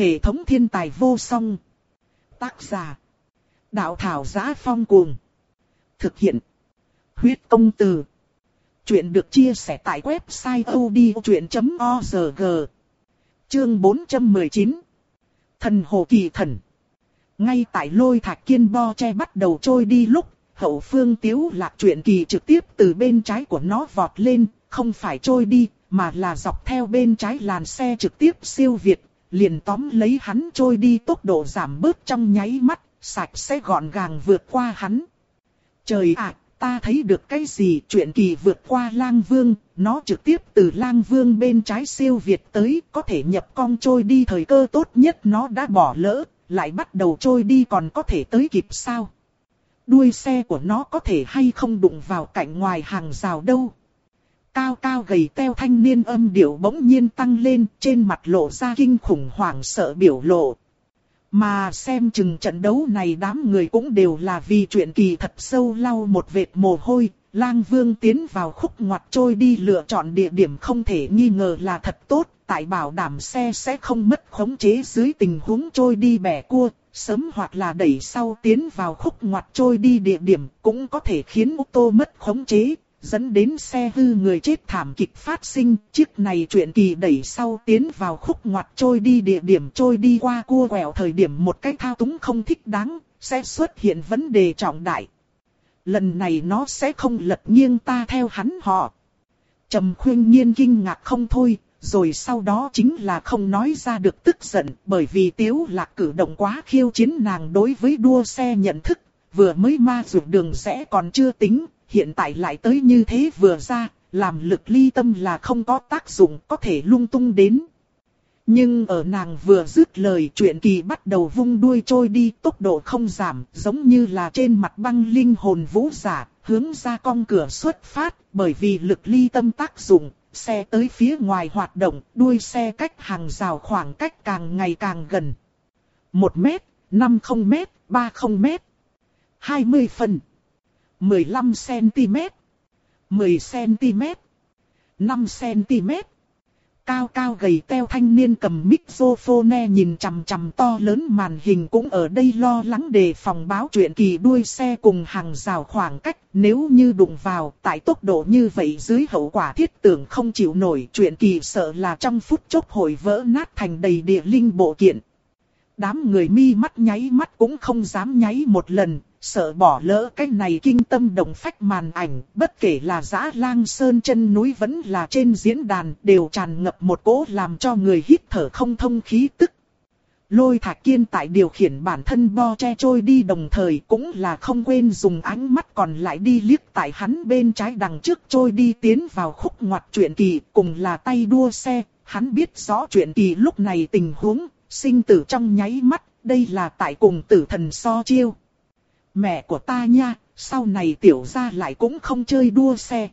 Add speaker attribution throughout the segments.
Speaker 1: Hệ thống thiên tài vô song. Tác giả. Đạo thảo giá phong cuồng. Thực hiện. Huyết công từ. Chuyện được chia sẻ tại website odchuyện.org. Chương 419. Thần hồ kỳ thần. Ngay tại lôi thạch kiên bo che bắt đầu trôi đi lúc, hậu phương tiếu lạc chuyện kỳ trực tiếp từ bên trái của nó vọt lên, không phải trôi đi, mà là dọc theo bên trái làn xe trực tiếp siêu việt, liền tóm lấy hắn trôi đi tốc độ giảm bớt trong nháy mắt, sạch sẽ gọn gàng vượt qua hắn. Trời ạ, ta thấy được cái gì chuyện kỳ vượt qua lang vương, nó trực tiếp từ lang vương bên trái siêu việt tới, có thể nhập con trôi đi thời cơ tốt nhất nó đã bỏ lỡ, lại bắt đầu trôi đi còn có thể tới kịp sao. Đuôi xe của nó có thể hay không đụng vào cạnh ngoài hàng rào đâu. Cao cao gầy teo thanh niên âm điệu bỗng nhiên tăng lên trên mặt lộ ra kinh khủng hoảng sợ biểu lộ. Mà xem chừng trận đấu này đám người cũng đều là vì chuyện kỳ thật sâu lau một vệt mồ hôi, lang vương tiến vào khúc ngoặt trôi đi lựa chọn địa điểm không thể nghi ngờ là thật tốt, tại bảo đảm xe sẽ không mất khống chế dưới tình huống trôi đi bẻ cua, sớm hoặc là đẩy sau tiến vào khúc ngoặt trôi đi địa điểm cũng có thể khiến ô tô mất khống chế, dẫn đến xe hư người chết thảm kịch phát sinh. Chiếc này chuyện kỳ đẩy sau tiến vào khúc ngoặt trôi đi địa điểm trôi đi qua cua quẹo thời điểm một cách thao túng không thích đáng, sẽ xuất hiện vấn đề trọng đại. Lần này nó sẽ không lật nghiêng ta theo hắn họ. Trầm khuyên nhiên kinh ngạc không thôi, rồi sau đó chính là không nói ra được tức giận, bởi vì tiếu lạc cử động quá khiêu chiến nàng đối với đua xe nhận thức, vừa mới ma dụ đường sẽ còn chưa tính, hiện tại lại tới như thế vừa ra, làm lực ly tâm là không có tác dụng, có thể lung tung đến. Nhưng ở nàng vừa dứt lời chuyện kỳ bắt đầu vung đuôi trôi đi tốc độ không giảm, giống như là trên mặt băng linh hồn vũ giả, hướng ra con cửa xuất phát, bởi vì lực ly tâm tác dụng, xe tới phía ngoài hoạt động, đuôi xe cách hàng rào khoảng cách càng ngày càng gần. 1 mét, 50 mét, 30 mét, 20 phần. 15cm, 10cm, 5cm. Cao cao gầy teo thanh niên cầm microphone nhìn chằm chằm to lớn màn hình cũng ở đây lo lắng đề phòng báo chuyện kỳ đuôi xe cùng hàng rào khoảng cách. Nếu như đụng vào tại tốc độ như vậy dưới hậu quả thiết tưởng không chịu nổi chuyện kỳ sợ là trong phút chốc hồi vỡ nát thành đầy địa linh bộ kiện. Đám người mi mắt nháy mắt cũng không dám nháy một lần, sợ bỏ lỡ cái này kinh tâm động phách màn ảnh, bất kể là giã lang sơn chân núi vẫn là trên diễn đàn đều tràn ngập một cỗ làm cho người hít thở không thông khí tức. Lôi thạc kiên tại điều khiển bản thân bo che trôi đi đồng thời cũng là không quên dùng ánh mắt còn lại đi liếc tại hắn bên trái đằng trước trôi đi tiến vào khúc ngoặt chuyện kỳ cùng là tay đua xe, hắn biết rõ chuyện kỳ lúc này tình huống, sinh tử trong nháy mắt, đây là tại cùng tử thần so chiêu. Mẹ của ta nha, sau này tiểu gia lại cũng không chơi đua xe.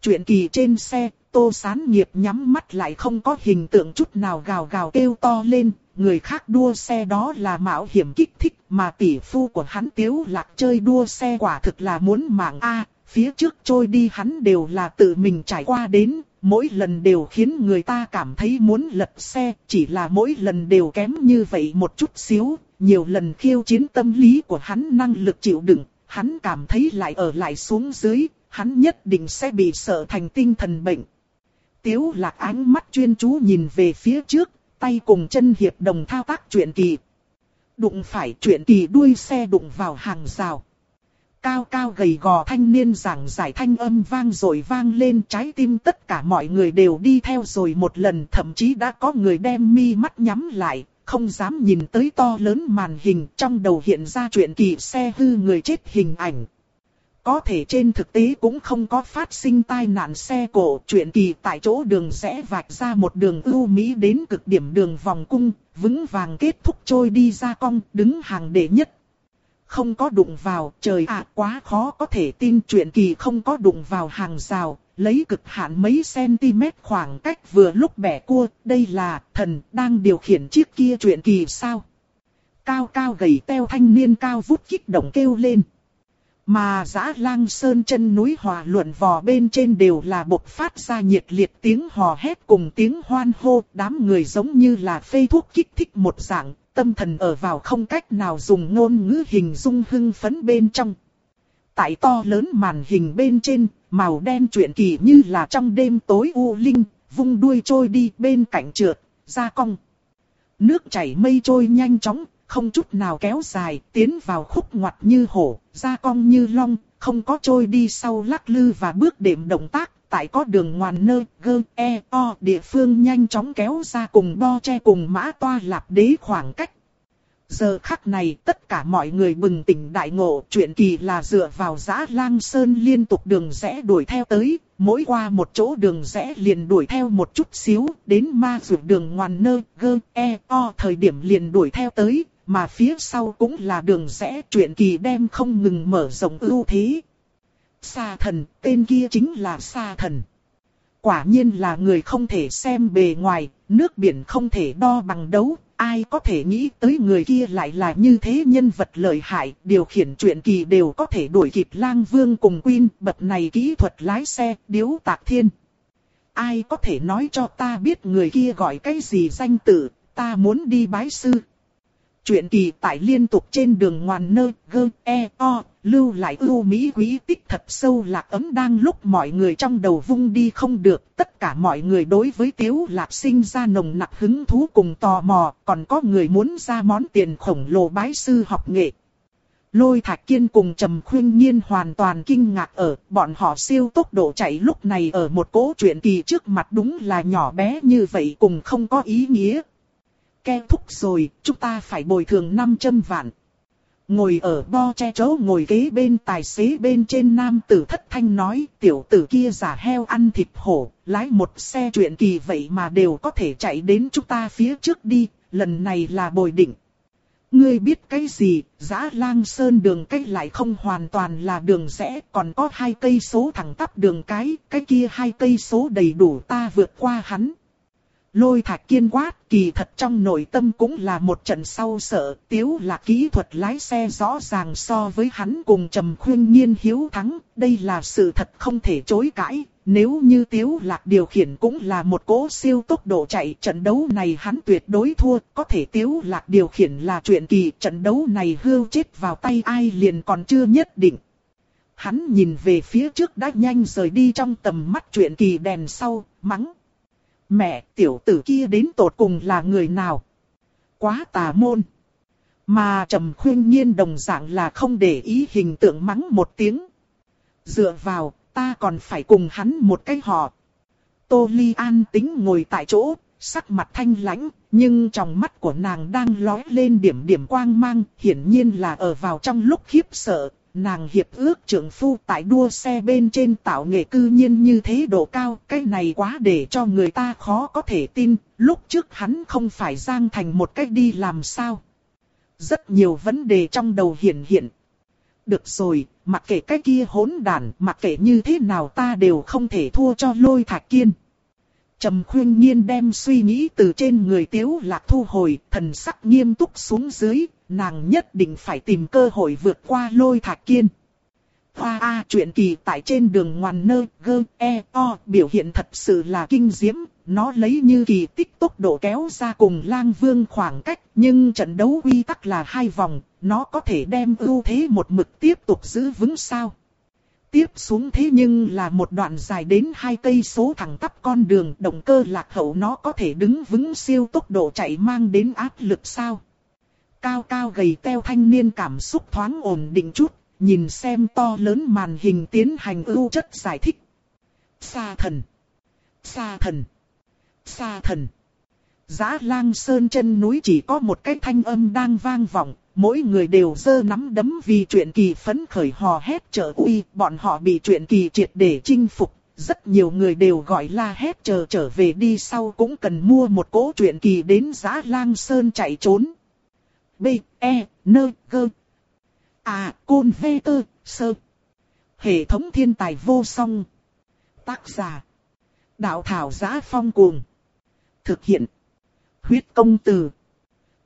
Speaker 1: Chuyện kỳ trên xe, tô sán nghiệp nhắm mắt lại không có hình tượng chút nào gào gào kêu to lên. Người khác đua xe đó là mạo hiểm kích thích mà tỷ phu của hắn tiếu lạc chơi đua xe quả thực là muốn mạng A. phía trước trôi đi hắn đều là tự mình trải qua đến, mỗi lần đều khiến người ta cảm thấy muốn lật xe, chỉ là mỗi lần đều kém như vậy một chút xíu, nhiều lần khiêu chiến tâm lý của hắn năng lực chịu đựng, hắn cảm thấy lại ở lại xuống dưới, hắn nhất định sẽ bị sợ thành tinh thần bệnh. Tiếu lạc ánh mắt chuyên chú nhìn về phía trước, tay cùng chân hiệp đồng thao tác chuyện kỳ. Đụng phải chuyện kỳ đuôi xe đụng vào hàng rào. Cao cao gầy gò thanh niên giảng giải thanh âm vang rồi vang lên trái tim tất cả mọi người đều đi theo rồi một lần thậm chí đã có người đem mi mắt nhắm lại, không dám nhìn tới to lớn màn hình trong đầu hiện ra chuyện kỳ xe hư người chết hình ảnh. Có thể trên thực tế cũng không có phát sinh tai nạn xe cổ chuyện kỳ tại chỗ đường sẽ vạch ra một đường ưu mỹ đến cực điểm đường vòng cung, vững vàng kết thúc trôi đi ra cong, đứng hàng đệ nhất. Không có đụng vào, trời ạ quá khó có thể tin chuyện kỳ không có đụng vào hàng rào, lấy cực hạn mấy cm khoảng cách vừa lúc bẻ cua, đây là thần đang điều khiển chiếc kia chuyện kỳ sao. Cao cao gầy teo thanh niên cao vút kích động kêu lên. Mà giã lang sơn chân núi hòa luận vò bên trên đều là bộc phát ra nhiệt liệt tiếng hò hét cùng tiếng hoan hô. Đám người giống như là phê thuốc kích thích một dạng, tâm thần ở vào không cách nào dùng ngôn ngữ hình dung hưng phấn bên trong. Tại to lớn màn hình bên trên, màu đen chuyện kỳ như là trong đêm tối u linh, vung đuôi trôi đi bên cạnh trượt, ra cong. Nước chảy mây trôi nhanh chóng, không chút nào kéo dài, tiến vào khúc ngoặt như hổ, ra cong như long, không có trôi đi sau lắc lư và bước đệm động tác, tại có đường ngoằn nơ, gơ, e, o địa phương nhanh chóng kéo ra cùng bo che cùng mã toa lạp đế khoảng cách. Giờ khắc này tất cả mọi người bừng tỉnh đại ngộ chuyện kỳ là dựa vào giã lang sơn liên tục đường rẽ đuổi theo tới, mỗi qua một chỗ đường rẽ liền đuổi theo một chút xíu, đến ma rượu đường ngoằn nơ, gơ, e, o thời điểm liền đuổi theo tới, mà phía sau cũng là đường rẽ chuyện kỳ đem không ngừng mở rộng ưu thế. Sa thần, tên kia chính là sa thần. Quả nhiên là người không thể xem bề ngoài, nước biển không thể đo bằng đấu, ai có thể nghĩ tới người kia lại là như thế nhân vật lợi hại, điều khiển chuyện kỳ đều có thể đuổi kịp lang vương cùng Quyên, bậc này kỹ thuật lái xe, điếu tạc thiên. Ai có thể nói cho ta biết người kia gọi cái gì danh tự, ta muốn đi bái sư. Chuyện kỳ tại liên tục trên đường ngoan nơ, gơ, e, o, lưu lại ưu mỹ quý tích thật sâu lạc ấm đang lúc mọi người trong đầu vung đi không được. Tất cả mọi người đối với tiếu lạc sinh ra nồng nặc hứng thú cùng tò mò, còn có người muốn ra món tiền khổng lồ bái sư học nghệ. Lôi thạch kiên cùng trầm khuyên nhiên hoàn toàn kinh ngạc ở, bọn họ siêu tốc độ chạy lúc này ở một cố chuyện kỳ trước mặt đúng là nhỏ bé như vậy cùng không có ý nghĩa Keo thúc rồi, chúng ta phải bồi thường 500 vạn. Ngồi ở bo che chỗ ngồi kế bên tài xế bên trên nam tử thất thanh nói, tiểu tử kia giả heo ăn thịt hổ, lái một xe chuyện kỳ vậy mà đều có thể chạy đến chúng ta phía trước đi, lần này là bồi định. Ngươi biết cái gì, giã lang sơn đường cách lại không hoàn toàn là đường rẽ, còn có hai cây số thẳng tắp đường cái, cái kia hai cây số đầy đủ ta vượt qua hắn. Lôi thạch kiên quát, kỳ thật trong nội tâm cũng là một trận sau sợ, tiếu là kỹ thuật lái xe rõ ràng so với hắn cùng trầm khuyên nhiên hiếu thắng, đây là sự thật không thể chối cãi. Nếu như tiếu lạc điều khiển cũng là một cố siêu tốc độ chạy trận đấu này hắn tuyệt đối thua, có thể tiếu lạc điều khiển là chuyện kỳ trận đấu này hưu chết vào tay ai liền còn chưa nhất định. Hắn nhìn về phía trước đã nhanh rời đi trong tầm mắt chuyện kỳ đèn sau, mắng. Mẹ tiểu tử kia đến tột cùng là người nào? Quá tà môn. Mà trầm khuyên nhiên đồng dạng là không để ý hình tượng mắng một tiếng. Dựa vào, ta còn phải cùng hắn một cái họ. Tô Ly an tính ngồi tại chỗ, sắc mặt thanh lãnh, nhưng trong mắt của nàng đang lóe lên điểm điểm quang mang, hiển nhiên là ở vào trong lúc khiếp sợ, nàng hiệp ước trưởng phu tại đua xe bên trên tạo nghệ cư nhiên như thế độ cao, cái này quá để cho người ta khó có thể tin, lúc trước hắn không phải giang thành một cách đi làm sao. Rất nhiều vấn đề trong đầu hiện hiện. Được rồi, mặc kệ cái kia hỗn đàn, mặc kệ như thế nào ta đều không thể thua cho lôi thạch kiên. Trầm khuyên nhiên đem suy nghĩ từ trên người tiếu lạc thu hồi, thần sắc nghiêm túc xuống dưới, nàng nhất định phải tìm cơ hội vượt qua lôi thạch kiên. Hoa A chuyện kỳ tại trên đường ngoằn nơ, gơ, e, o, biểu hiện thật sự là kinh diễm, nó lấy như kỳ tích tốc độ kéo ra cùng lang vương khoảng cách, nhưng trận đấu quy tắc là hai vòng, nó có thể đem ưu thế một mực tiếp tục giữ vững sao. Tiếp xuống thế nhưng là một đoạn dài đến hai cây số thẳng tắp con đường động cơ lạc hậu nó có thể đứng vững siêu tốc độ chạy mang đến áp lực sao. Cao cao gầy teo thanh niên cảm xúc thoáng ổn định chút, nhìn xem to lớn màn hình tiến hành ưu chất giải thích. Sa thần. Sa thần. Sa thần. Giá lang sơn chân núi chỉ có một cái thanh âm đang vang vọng, mỗi người đều giơ nắm đấm vì chuyện kỳ phấn khởi hò hét trợ uy, bọn họ bị chuyện kỳ triệt để chinh phục. Rất nhiều người đều gọi la hét chờ trở về đi sau cũng cần mua một cỗ chuyện kỳ đến giá lang sơn chạy trốn. B, E, N, G. À, Côn V, tơ, Sơ. Hệ thống thiên tài vô song. Tác giả. Đạo thảo giá phong cuồng. Thực hiện. Huyết công từ.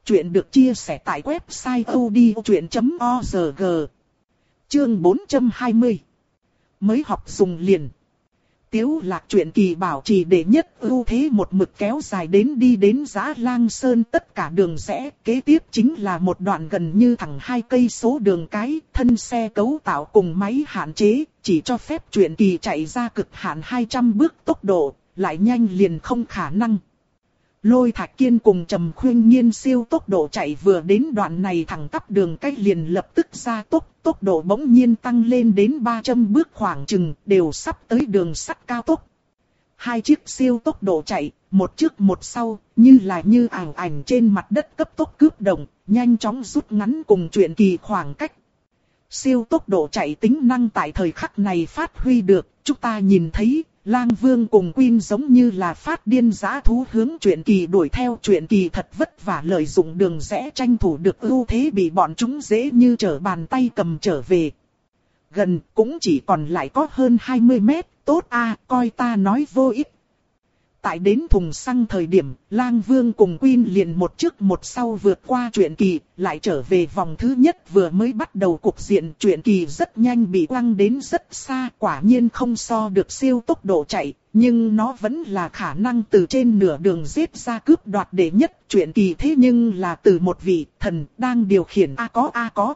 Speaker 1: Chuyện được chia sẻ tại website odchuyện.org Chương 420 Mới học dùng liền. Tiếu lạc chuyện kỳ bảo trì đệ nhất ưu thế một mực kéo dài đến đi đến giã lang sơn tất cả đường rẽ. Kế tiếp chính là một đoạn gần như thẳng hai cây số đường cái, thân xe cấu tạo cùng máy hạn chế, chỉ cho phép chuyện kỳ chạy ra cực hạn 200 bước tốc độ, lại nhanh liền không khả năng. Lôi thạch kiên cùng trầm khuyên nhiên siêu tốc độ chạy vừa đến đoạn này thẳng tắp đường cách liền lập tức ra tốc, tốc độ bỗng nhiên tăng lên đến 300 bước khoảng chừng, đều sắp tới đường sắt cao tốc. Hai chiếc siêu tốc độ chạy, một trước một sau, như là như ảnh ảnh trên mặt đất cấp tốc cướp động, nhanh chóng rút ngắn cùng chuyện kỳ khoảng cách. Siêu tốc độ chạy tính năng tại thời khắc này phát huy được, chúng ta nhìn thấy Lang Vương cùng Quyên giống như là phát điên giã thú hướng chuyện kỳ đuổi theo chuyện kỳ thật vất vả lợi dụng đường rẽ tranh thủ được ưu thế bị bọn chúng dễ như trở bàn tay cầm trở về. Gần cũng chỉ còn lại có hơn 20 mét, tốt a à, coi ta nói vô ích Tại đến thùng xăng thời điểm, lang vương cùng Quyên liền một trước một sau vượt qua chuyện kỳ, lại trở về vòng thứ nhất vừa mới bắt đầu cục diện. Chuyện kỳ rất nhanh bị quăng đến rất xa, quả nhiên không so được siêu tốc độ chạy, nhưng nó vẫn là khả năng từ trên nửa đường giết ra cướp đoạt đệ nhất. Chuyện kỳ thế nhưng là từ một vị thần đang điều khiển A có A có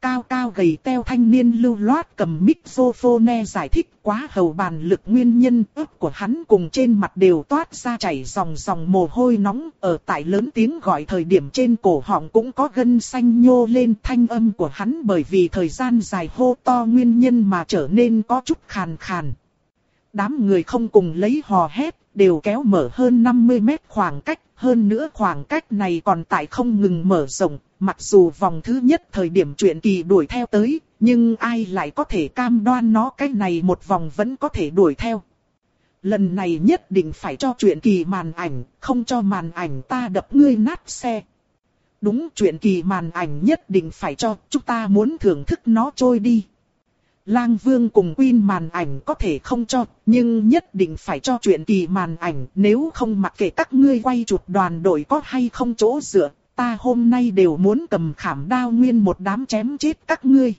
Speaker 1: cao cao gầy teo thanh niên lưu loát cầm microphone giải thích quá hầu bàn lực nguyên nhân ức của hắn cùng trên mặt đều toát ra chảy dòng dòng mồ hôi nóng ở tại lớn tiếng gọi thời điểm trên cổ họng cũng có gân xanh nhô lên thanh âm của hắn bởi vì thời gian dài hô to nguyên nhân mà trở nên có chút khàn khàn. Đám người không cùng lấy hò hét, đều kéo mở hơn 50 mét khoảng cách, hơn nữa khoảng cách này còn tại không ngừng mở rộng, mặc dù vòng thứ nhất thời điểm chuyện kỳ đuổi theo tới, nhưng ai lại có thể cam đoan nó cái này một vòng vẫn có thể đuổi theo. Lần này nhất định phải cho chuyện kỳ màn ảnh, không cho màn ảnh ta đập ngươi nát xe. Đúng chuyện kỳ màn ảnh nhất định phải cho, chúng ta muốn thưởng thức nó trôi đi. Lang Vương cùng Queen màn ảnh có thể không cho, nhưng nhất định phải cho chuyện kỳ màn ảnh, nếu không mặc kệ các ngươi quay chụp đoàn đội có hay không chỗ dựa, ta hôm nay đều muốn cầm khảm đao nguyên một đám chém chết các ngươi.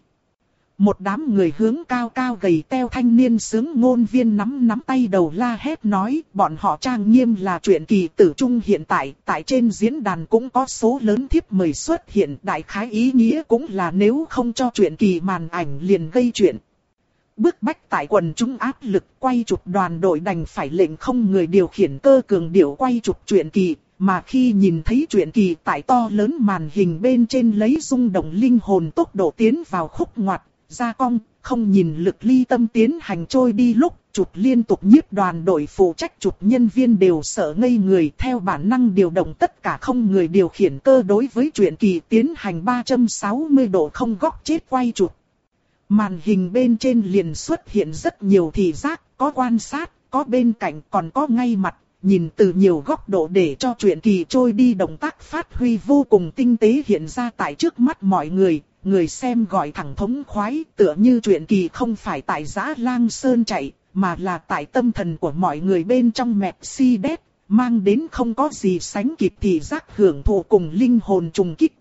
Speaker 1: Một đám người hướng cao cao gầy teo thanh niên sướng ngôn viên nắm nắm tay đầu la hét nói, bọn họ trang nghiêm là chuyện kỳ tử trung hiện tại, tại trên diễn đàn cũng có số lớn thiếp mời xuất hiện, đại khái ý nghĩa cũng là nếu không cho chuyện kỳ màn ảnh liền gây chuyện. Bước bách tại quần chúng áp lực quay chụp đoàn đội đành phải lệnh không người điều khiển cơ cường điệu quay chụp chuyện kỳ, mà khi nhìn thấy chuyện kỳ tại to lớn màn hình bên trên lấy rung động linh hồn tốc độ tiến vào khúc ngoặt, ra cong, không nhìn lực ly tâm tiến hành trôi đi lúc, chụp liên tục nhiếp đoàn đội phụ trách chụp nhân viên đều sợ ngây người theo bản năng điều động tất cả không người điều khiển cơ đối với chuyện kỳ tiến hành 360 độ không góc chết quay chụp. Màn hình bên trên liền xuất hiện rất nhiều thị giác, có quan sát, có bên cạnh còn có ngay mặt, nhìn từ nhiều góc độ để cho chuyện kỳ trôi đi động tác phát huy vô cùng tinh tế hiện ra tại trước mắt mọi người, người xem gọi thẳng thống khoái tựa như chuyện kỳ không phải tại giã lang sơn chạy, mà là tại tâm thần của mọi người bên trong Mercedes, mang đến không có gì sánh kịp thì giác hưởng thụ cùng linh hồn trùng kích.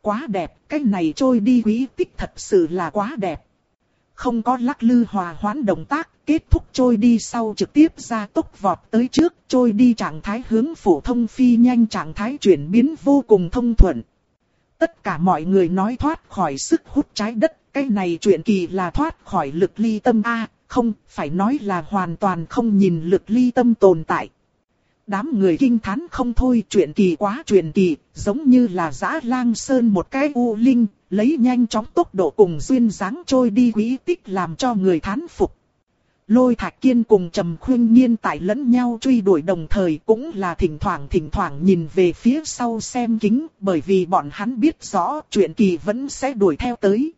Speaker 1: Quá đẹp, cái này trôi đi quý tích thật sự là quá đẹp. Không có lắc lư hòa hoãn động tác, kết thúc trôi đi sau trực tiếp ra tốc vọt tới trước, trôi đi trạng thái hướng phổ thông phi nhanh trạng thái chuyển biến vô cùng thông thuận. Tất cả mọi người nói thoát khỏi sức hút trái đất, cái này chuyện kỳ là thoát khỏi lực ly tâm A, không, phải nói là hoàn toàn không nhìn lực ly tâm tồn tại. Đám người kinh thán không thôi chuyện kỳ quá chuyện kỳ, giống như là giã lang sơn một cái u linh, lấy nhanh chóng tốc độ cùng duyên dáng trôi đi quý tích làm cho người thán phục. Lôi thạch kiên cùng trầm khuyên nhiên tại lẫn nhau truy đuổi đồng thời cũng là thỉnh thoảng thỉnh thoảng nhìn về phía sau xem kính bởi vì bọn hắn biết rõ chuyện kỳ vẫn sẽ đuổi theo tới.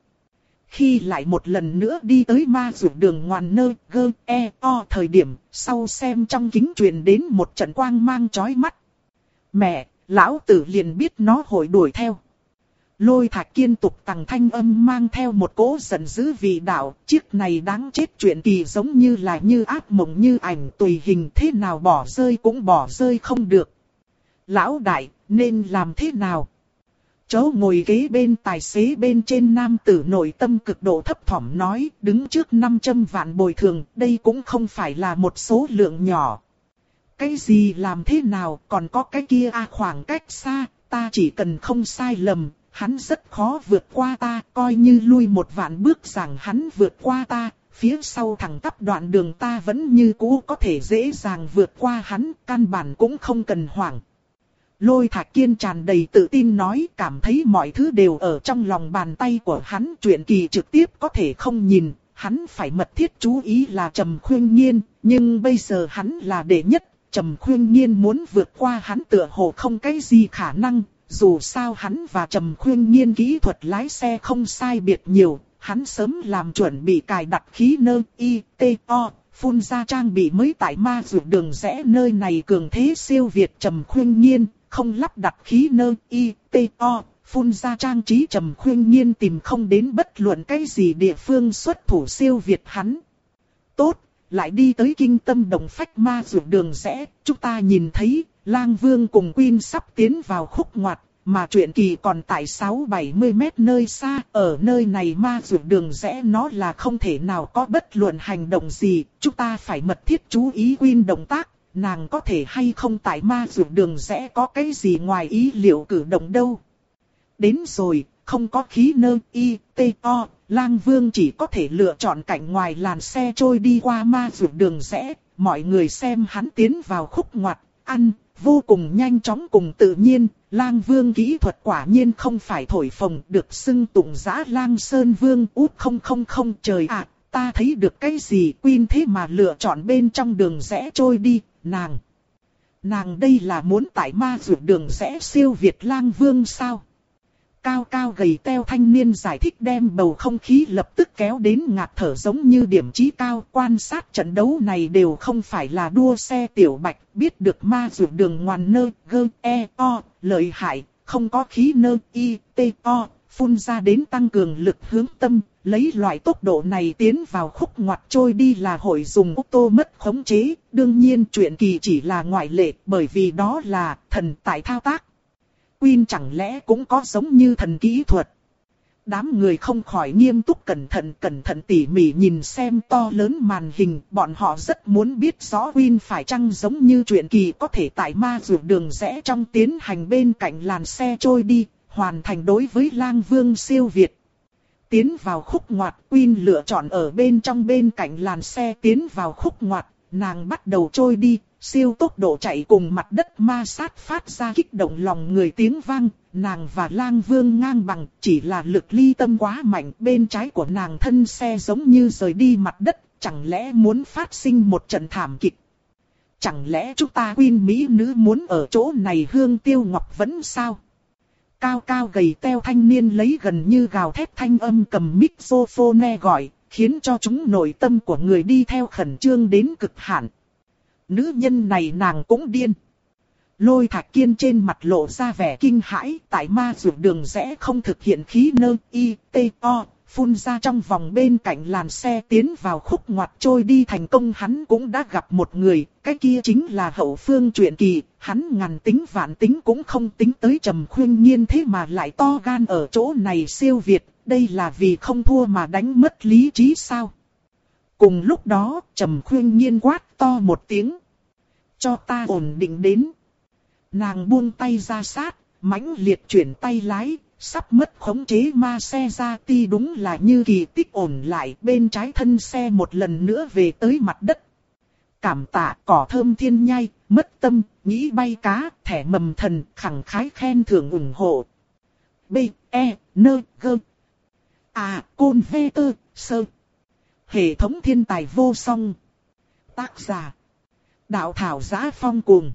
Speaker 1: Khi lại một lần nữa đi tới ma rủ đường ngoàn nơi gơ e o thời điểm sau xem trong kính truyền đến một trận quang mang chói mắt. Mẹ, lão tử liền biết nó hội đuổi theo. Lôi thạch kiên tục tằng thanh âm mang theo một cỗ giận dữ vị đạo, chiếc này đáng chết chuyện kỳ giống như là như ác mộng như ảnh tùy hình thế nào bỏ rơi cũng bỏ rơi không được. Lão đại, nên làm thế nào? Chỗ ngồi ghế bên tài xế bên trên nam tử nội tâm cực độ thấp thỏm nói, đứng trước 500 vạn bồi thường, đây cũng không phải là một số lượng nhỏ. Cái gì làm thế nào, còn có cái kia a khoảng cách xa, ta chỉ cần không sai lầm, hắn rất khó vượt qua ta, coi như lui một vạn bước rằng hắn vượt qua ta, phía sau thẳng tắp đoạn đường ta vẫn như cũ có thể dễ dàng vượt qua hắn, căn bản cũng không cần hoảng. Lôi thạc kiên tràn đầy tự tin nói cảm thấy mọi thứ đều ở trong lòng bàn tay của hắn chuyện kỳ trực tiếp có thể không nhìn, hắn phải mật thiết chú ý là Trầm Khuyên Nhiên, nhưng bây giờ hắn là đệ nhất, Trầm Khuyên Nhiên muốn vượt qua hắn tựa hồ không cái gì khả năng, dù sao hắn và Trầm Khuyên Nhiên kỹ thuật lái xe không sai biệt nhiều, hắn sớm làm chuẩn bị cài đặt khí nơ y, t, o, phun ra trang bị mới tại ma dược đường rẽ nơi này cường thế siêu việt Trầm Khuyên Nhiên, không lắp đặt khí nơ y, t, o, phun ra trang trí Trầm Khuyên Nhiên tìm không đến bất luận cái gì địa phương xuất thủ siêu việt hắn. Tốt, lại đi tới kinh tâm đồng phách ma dược đường rẽ, chúng ta nhìn thấy, lang vương cùng Queen sắp tiến vào khúc ngoặt, mà chuyện kỳ còn tại 6-70 mét nơi xa, ở nơi này ma dược đường rẽ nó là không thể nào có bất luận hành động gì, chúng ta phải mật thiết chú ý Queen động tác, nàng có thể hay không tại ma dược đường rẽ có cái gì ngoài ý liệu cử động đâu. Đến rồi, không có khí nơ y, t, o, lang vương chỉ có thể lựa chọn cảnh ngoài làn xe trôi đi qua ma dược đường rẽ, mọi người xem hắn tiến vào khúc ngoặt, ăn, vô cùng nhanh chóng cùng tự nhiên, lang vương kỹ thuật quả nhiên không phải thổi phồng được xưng tụng giã lang sơn vương út không không không trời ạ, ta thấy được cái gì quyên thế mà lựa chọn bên trong đường rẽ trôi đi, nàng. Nàng đây là muốn tại ma dụ đường rẽ siêu Việt lang vương sao? Cao cao gầy teo thanh niên giải thích đem bầu không khí lập tức kéo đến ngạt thở giống như điểm trí cao. Quan sát trận đấu này đều không phải là đua xe tiểu bạch, biết được ma dược đường ngoan nơ, gơ, e, o, lợi hại, không có khí nơ, y, t, o, phun ra đến tăng cường lực hướng tâm, lấy loại tốc độ này tiến vào khúc ngoặt trôi đi là hội dùng ô tô mất khống chế, đương nhiên chuyện kỳ chỉ là ngoại lệ bởi vì đó là thần tại thao tác. Queen chẳng lẽ cũng có giống như thần kỹ thuật. Đám người không khỏi nghiêm túc cẩn thận cẩn thận tỉ mỉ nhìn xem to lớn màn hình, bọn họ rất muốn biết rõ Queen phải chăng giống như chuyện kỳ có thể tại ma dược đường rẽ trong tiến hành bên cạnh làn xe trôi đi, hoàn thành đối với lang vương siêu Việt. Tiến vào khúc ngoặt, Queen lựa chọn ở bên trong bên cạnh làn xe tiến vào khúc ngoặt, nàng bắt đầu trôi đi, siêu tốc độ chạy cùng mặt đất ma sát phát ra kích động lòng người tiếng vang, nàng và lang vương ngang bằng, chỉ là lực ly tâm quá mạnh, bên trái của nàng thân xe giống như rời đi mặt đất, chẳng lẽ muốn phát sinh một trận thảm kịch. Chẳng lẽ chúng ta quyên mỹ nữ muốn ở chỗ này hương tiêu ngọc vẫn sao? Cao cao gầy teo thanh niên lấy gần như gào thét thanh âm cầm mixophone gọi, khiến cho chúng nội tâm của người đi theo khẩn trương đến cực hạn nữ nhân này nàng cũng điên. Lôi thạch kiên trên mặt lộ ra vẻ kinh hãi, tại ma dược đường rẽ không thực hiện khí nơ y, t, o, phun ra trong vòng bên cạnh làn xe tiến vào khúc ngoặt trôi đi thành công hắn cũng đã gặp một người, cái kia chính là hậu phương truyện kỳ, hắn ngàn tính vạn tính cũng không tính tới trầm khuyên nhiên thế mà lại to gan ở chỗ này siêu việt, đây là vì không thua mà đánh mất lý trí sao. Cùng lúc đó, trầm khuyên nhiên quát to một tiếng. Cho ta ổn định đến. Nàng buông tay ra sát, mãnh liệt chuyển tay lái, sắp mất khống chế ma xe ra ti đúng là như kỳ tích ổn lại bên trái thân xe một lần nữa về tới mặt đất. Cảm tạ cỏ thơm thiên nhai, mất tâm, nghĩ bay cá, thẻ mầm thần, khẳng khái khen thưởng ủng hộ. B, E, N, G. À, côn vê tơ, sơ. Hệ thống thiên tài vô song. Tác giả. Đạo thảo giá phong cuồng.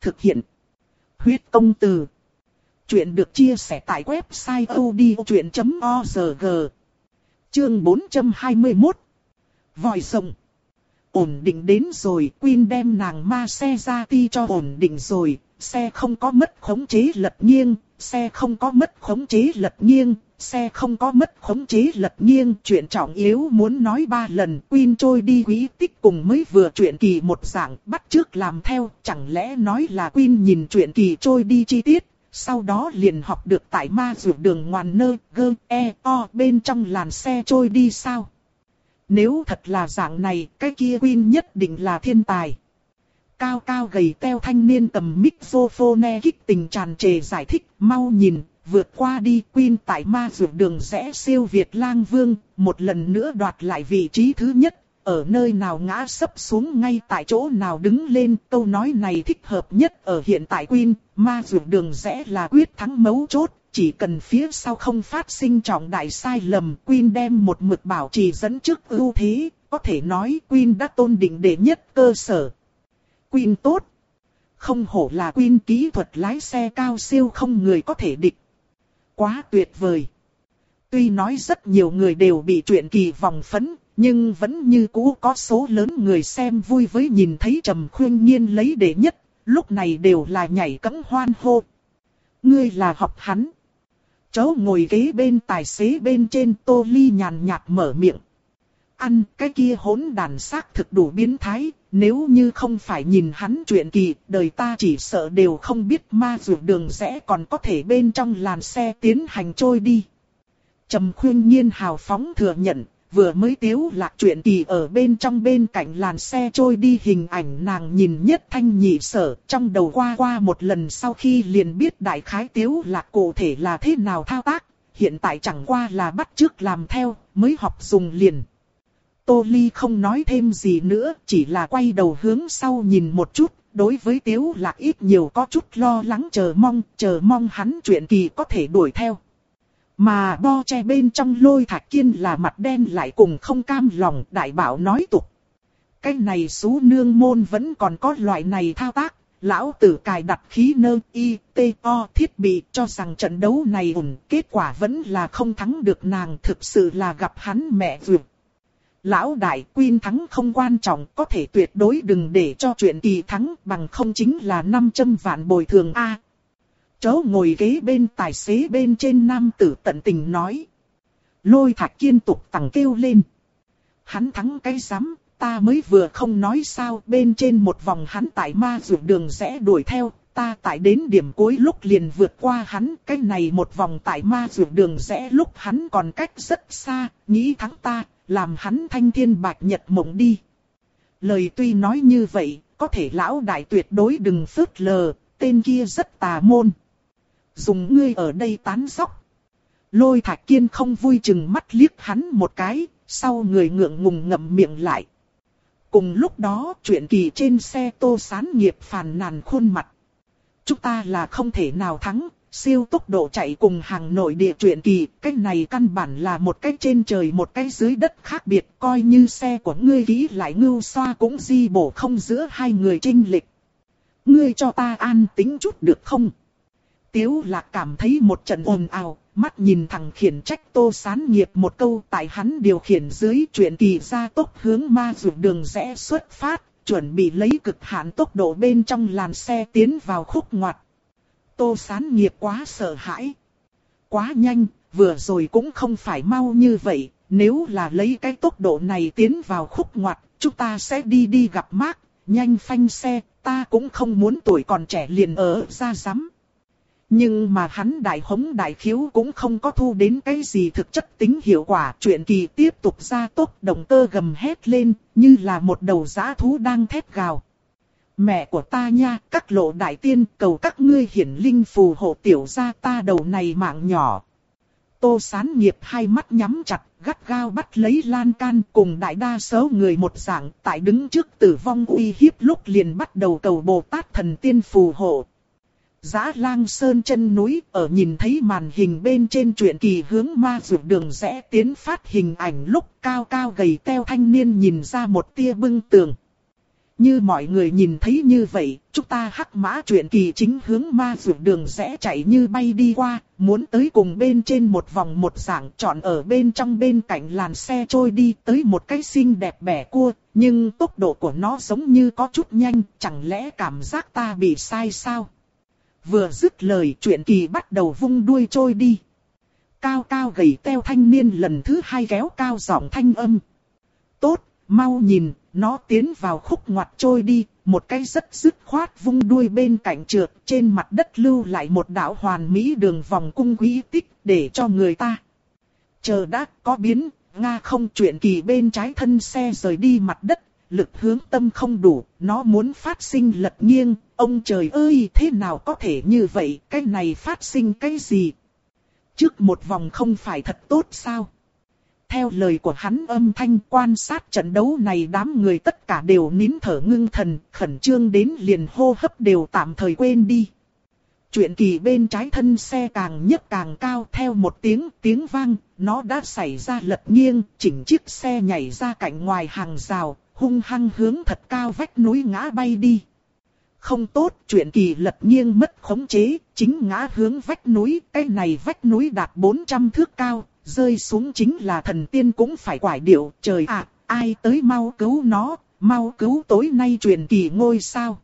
Speaker 1: Thực hiện. Huyết công từ. Chuyện được chia sẻ tại website odchuyện.org. Chương 421. Vòi rồng. Ổn định đến rồi, Queen đem nàng ma xe ra ti cho ổn định rồi, xe không có mất khống chế lật nghiêng, xe không có mất khống chế lật nghiêng, xe không có mất khống chế lật nghiêng. Chuyện trọng yếu muốn nói ba lần, Queen trôi đi quý tích cùng mới vừa chuyện kỳ một dạng, bắt trước làm theo, chẳng lẽ nói là Queen nhìn chuyện kỳ trôi đi chi tiết, sau đó liền học được tại ma dược đường ngoan nơ, gơ, e, o bên trong làn xe trôi đi sao. Nếu thật là dạng này, cái kia Queen nhất định là thiên tài. Cao cao gầy teo thanh niên cầm microphone kích tình tràn trề giải thích, mau nhìn, vượt qua đi Queen tại ma dược đường rẽ siêu Việt lang vương, một lần nữa đoạt lại vị trí thứ nhất, ở nơi nào ngã sấp xuống ngay tại chỗ nào đứng lên, câu nói này thích hợp nhất ở hiện tại Queen ma dược đường rẽ là quyết thắng mấu chốt, chỉ cần phía sau không phát sinh trọng đại sai lầm, Queen đem một mực bảo trì dẫn trước ưu thế, có thể nói Queen đã tôn định đệ nhất cơ sở. Queen tốt. Không hổ là Queen kỹ thuật lái xe cao siêu không người có thể địch. Quá tuyệt vời. Tuy nói rất nhiều người đều bị chuyện kỳ vòng phấn, nhưng vẫn như cũ có số lớn người xem vui với nhìn thấy Trầm Khuyên Nhiên lấy đệ nhất, lúc này đều là nhảy cẫng hoan hô. Ngươi là học hắn. Cháu ngồi ghế bên tài xế bên trên tô ly nhàn nhạt mở miệng. Ăn cái kia hỗn đàn xác thực đủ biến thái, nếu như không phải nhìn hắn chuyện kỳ, đời ta chỉ sợ đều không biết ma rượu đường rẽ còn có thể bên trong làn xe tiến hành trôi đi. Trầm khuyên nhiên hào phóng thừa nhận, vừa mới tiếu lạc chuyện kỳ ở bên trong bên cạnh làn xe trôi đi hình ảnh nàng nhìn nhất thanh nhị sở trong đầu qua qua một lần sau khi liền biết đại khái tiếu lạc cụ thể là thế nào thao tác, hiện tại chẳng qua là bắt trước làm theo, mới học dùng liền. Tô Ly không nói thêm gì nữa, chỉ là quay đầu hướng sau nhìn một chút, đối với tiếu lạc ít nhiều có chút lo lắng chờ mong, chờ mong hắn chuyện kỳ có thể đuổi theo. Mà bo che bên trong lôi thạch kiên là mặt đen lại cùng không cam lòng đại bảo nói tục. Cái này xú nương môn vẫn còn có loại này thao tác, lão tử cài đặt khí nơ y, t, o thiết bị cho rằng trận đấu này ủng, kết quả vẫn là không thắng được nàng thực sự là gặp hắn mẹ vượt. Lão đại quyên thắng không quan trọng, có thể tuyệt đối đừng để cho chuyện kỳ thắng bằng không chính là 500 vạn bồi thường A chó ngồi ghế bên tài xế bên trên nam tử tận tình nói. Lôi thạch kiên tục tặng kêu lên. Hắn thắng cái giám, ta mới vừa không nói sao bên trên một vòng hắn tại ma rượu đường rẽ đuổi theo, ta tại đến điểm cuối lúc liền vượt qua hắn, cái này một vòng tại ma rượu đường rẽ lúc hắn còn cách rất xa, nghĩ thắng ta, làm hắn thanh thiên bạch nhật mộng đi. Lời tuy nói như vậy, có thể lão đại tuyệt đối đừng phớt lờ, tên kia rất tà môn dùng ngươi ở đây tán sóc. Lôi thạch kiên không vui chừng mắt liếc hắn một cái, sau người ngượng ngùng ngậm miệng lại. Cùng lúc đó chuyện kỳ trên xe tô sán nghiệp phàn nàn khuôn mặt. Chúng ta là không thể nào thắng, siêu tốc độ chạy cùng hàng nội địa chuyện kỳ, cái này căn bản là một cái trên trời một cái dưới đất khác biệt, coi như xe của ngươi ký lại ngưu xoa cũng di bổ không giữa hai người trinh lịch. Ngươi cho ta an tính chút được không? Tiếu lạc cảm thấy một trận ồn ào, mắt nhìn thằng khiển trách tô sán nghiệp một câu tại hắn điều khiển dưới chuyện kỳ ra tốc hướng ma dù đường rẽ xuất phát, chuẩn bị lấy cực hạn tốc độ bên trong làn xe tiến vào khúc ngoặt. Tô sán nghiệp quá sợ hãi. Quá nhanh, vừa rồi cũng không phải mau như vậy, nếu là lấy cái tốc độ này tiến vào khúc ngoặt, chúng ta sẽ đi đi gặp mác, nhanh phanh xe, ta cũng không muốn tuổi còn trẻ liền ở ra rắm. Nhưng mà hắn đại hống đại khiếu cũng không có thu đến cái gì thực chất tính hiệu quả. Chuyện kỳ tiếp tục ra tốc động cơ gầm hét lên, như là một đầu giã thú đang thét gào. Mẹ của ta nha, các lộ đại tiên cầu các ngươi hiển linh phù hộ tiểu gia ta đầu này mạng nhỏ. Tô sán nghiệp hai mắt nhắm chặt, gắt gao bắt lấy lan can cùng đại đa số người một dạng tại đứng trước tử vong uy hiếp lúc liền bắt đầu cầu Bồ Tát thần tiên phù hộ. Giá lang sơn chân núi ở nhìn thấy màn hình bên trên truyện kỳ hướng ma rượu đường rẽ tiến phát hình ảnh lúc cao cao gầy teo thanh niên nhìn ra một tia bưng tường. Như mọi người nhìn thấy như vậy, chúng ta hắc mã chuyện kỳ chính hướng ma vượt đường rẽ chạy như bay đi qua, muốn tới cùng bên trên một vòng một dạng chọn ở bên trong bên cạnh làn xe trôi đi tới một cái xinh đẹp bẻ cua, nhưng tốc độ của nó giống như có chút nhanh, chẳng lẽ cảm giác ta bị sai sao? Vừa dứt lời chuyện kỳ bắt đầu vung đuôi trôi đi. Cao cao gầy teo thanh niên lần thứ hai kéo cao giọng thanh âm. Tốt, mau nhìn, nó tiến vào khúc ngoặt trôi đi, một cái rất dứt khoát vung đuôi bên cạnh trượt trên mặt đất lưu lại một đạo hoàn mỹ đường vòng cung quý tích để cho người ta. Chờ đã có biến, Nga không chuyện kỳ bên trái thân xe rời đi mặt đất, lực hướng tâm không đủ, nó muốn phát sinh lật nghiêng, ông trời ơi thế nào có thể như vậy, cái này phát sinh cái gì? Trước một vòng không phải thật tốt sao? Theo lời của hắn âm thanh quan sát trận đấu này đám người tất cả đều nín thở ngưng thần, khẩn trương đến liền hô hấp đều tạm thời quên đi. Chuyện kỳ bên trái thân xe càng nhấc càng cao theo một tiếng tiếng vang, nó đã xảy ra lật nghiêng, chỉnh chiếc xe nhảy ra cạnh ngoài hàng rào, hung hăng hướng thật cao vách núi ngã bay đi. Không tốt, chuyện kỳ lật nghiêng mất khống chế, chính ngã hướng vách núi, cái này vách núi đạt 400 thước cao, rơi xuống chính là thần tiên cũng phải quải điệu, trời ạ, ai tới mau cứu nó, mau cứu tối nay truyền kỳ ngôi sao.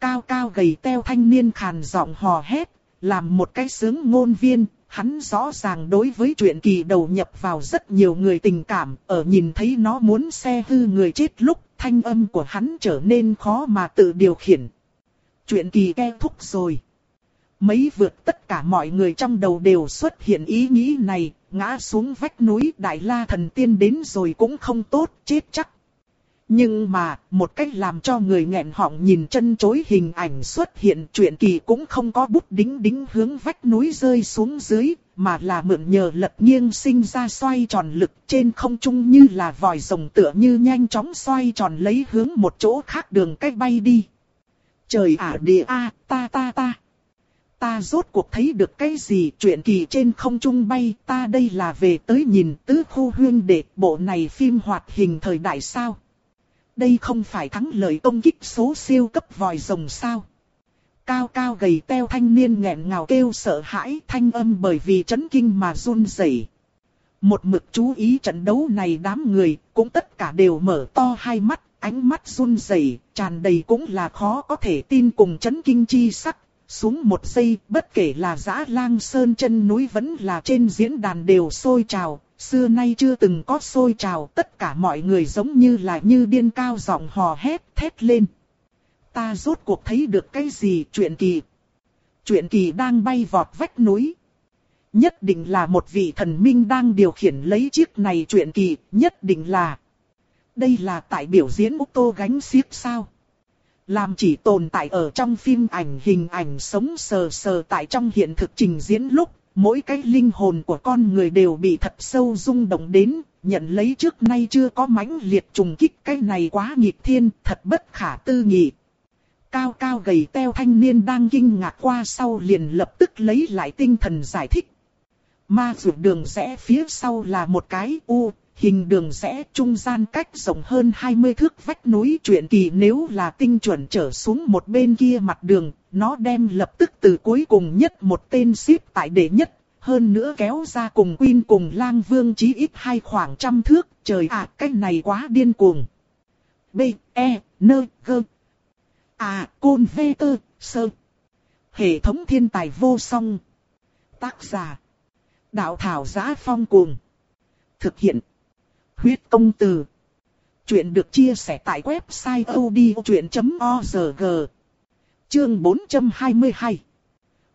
Speaker 1: Cao cao gầy teo thanh niên khàn giọng hò hét, làm một cái sướng ngôn viên, hắn rõ ràng đối với chuyện kỳ đầu nhập vào rất nhiều người tình cảm, ở nhìn thấy nó muốn xe hư người chết lúc, thanh âm của hắn trở nên khó mà tự điều khiển. Chuyện kỳ ke thúc rồi. Mấy vượt tất cả mọi người trong đầu đều xuất hiện ý nghĩ này, ngã xuống vách núi đại la thần tiên đến rồi cũng không tốt, chết chắc. Nhưng mà, một cách làm cho người nghẹn họng nhìn chân chối hình ảnh xuất hiện chuyện kỳ cũng không có bút đính đính hướng vách núi rơi xuống dưới, mà là mượn nhờ lật nghiêng sinh ra xoay tròn lực trên không trung như là vòi rồng tựa như nhanh chóng xoay tròn lấy hướng một chỗ khác đường cách bay đi. Trời ả địa a ta ta ta. Ta rốt cuộc thấy được cái gì chuyện kỳ trên không trung bay ta đây là về tới nhìn tứ khu huyên đệ bộ này phim hoạt hình thời đại sao. Đây không phải thắng lợi công kích số siêu cấp vòi rồng sao. Cao cao gầy teo thanh niên nghẹn ngào kêu sợ hãi thanh âm bởi vì chấn kinh mà run rẩy. Một mực chú ý trận đấu này đám người cũng tất cả đều mở to hai mắt, ánh mắt run rẩy, tràn đầy cũng là khó có thể tin cùng chấn kinh chi sắc. Xuống một giây, bất kể là giã lang sơn chân núi vẫn là trên diễn đàn đều sôi trào, xưa nay chưa từng có sôi trào, tất cả mọi người giống như là như điên cao giọng hò hét, thét lên. Ta rốt cuộc thấy được cái gì chuyện kỳ. Chuyện kỳ đang bay vọt vách núi. Nhất định là một vị thần minh đang điều khiển lấy chiếc này chuyện kỳ, nhất định là. Đây là tại biểu diễn ô tô gánh xiếc sao. Làm chỉ tồn tại ở trong phim ảnh hình ảnh sống sờ sờ tại trong hiện thực trình diễn lúc, mỗi cái linh hồn của con người đều bị thật sâu rung động đến, nhận lấy trước nay chưa có mãnh liệt trùng kích cái này quá nghịch thiên, thật bất khả tư nghị. Cao cao gầy teo thanh niên đang kinh ngạc qua sau liền lập tức lấy lại tinh thần giải thích. Ma rượu đường rẽ phía sau là một cái u, hình đường rẽ trung gian cách rộng hơn 20 thước vách núi chuyện kỳ nếu là tinh chuẩn trở xuống một bên kia mặt đường, nó đem lập tức từ cuối cùng nhất một tên ship tại đệ nhất, hơn nữa kéo ra cùng Quyên cùng lang vương chí ít hai khoảng trăm thước, trời ạ cái này quá điên cuồng. B, E, N, G. À, Côn V, T, Sơ. Hệ thống thiên tài vô song. Tác giả. Đạo thảo giá phong cuồng. Thực hiện. Huyết công từ. Chuyện được chia sẻ tại website odchuyện.org. Chương 422.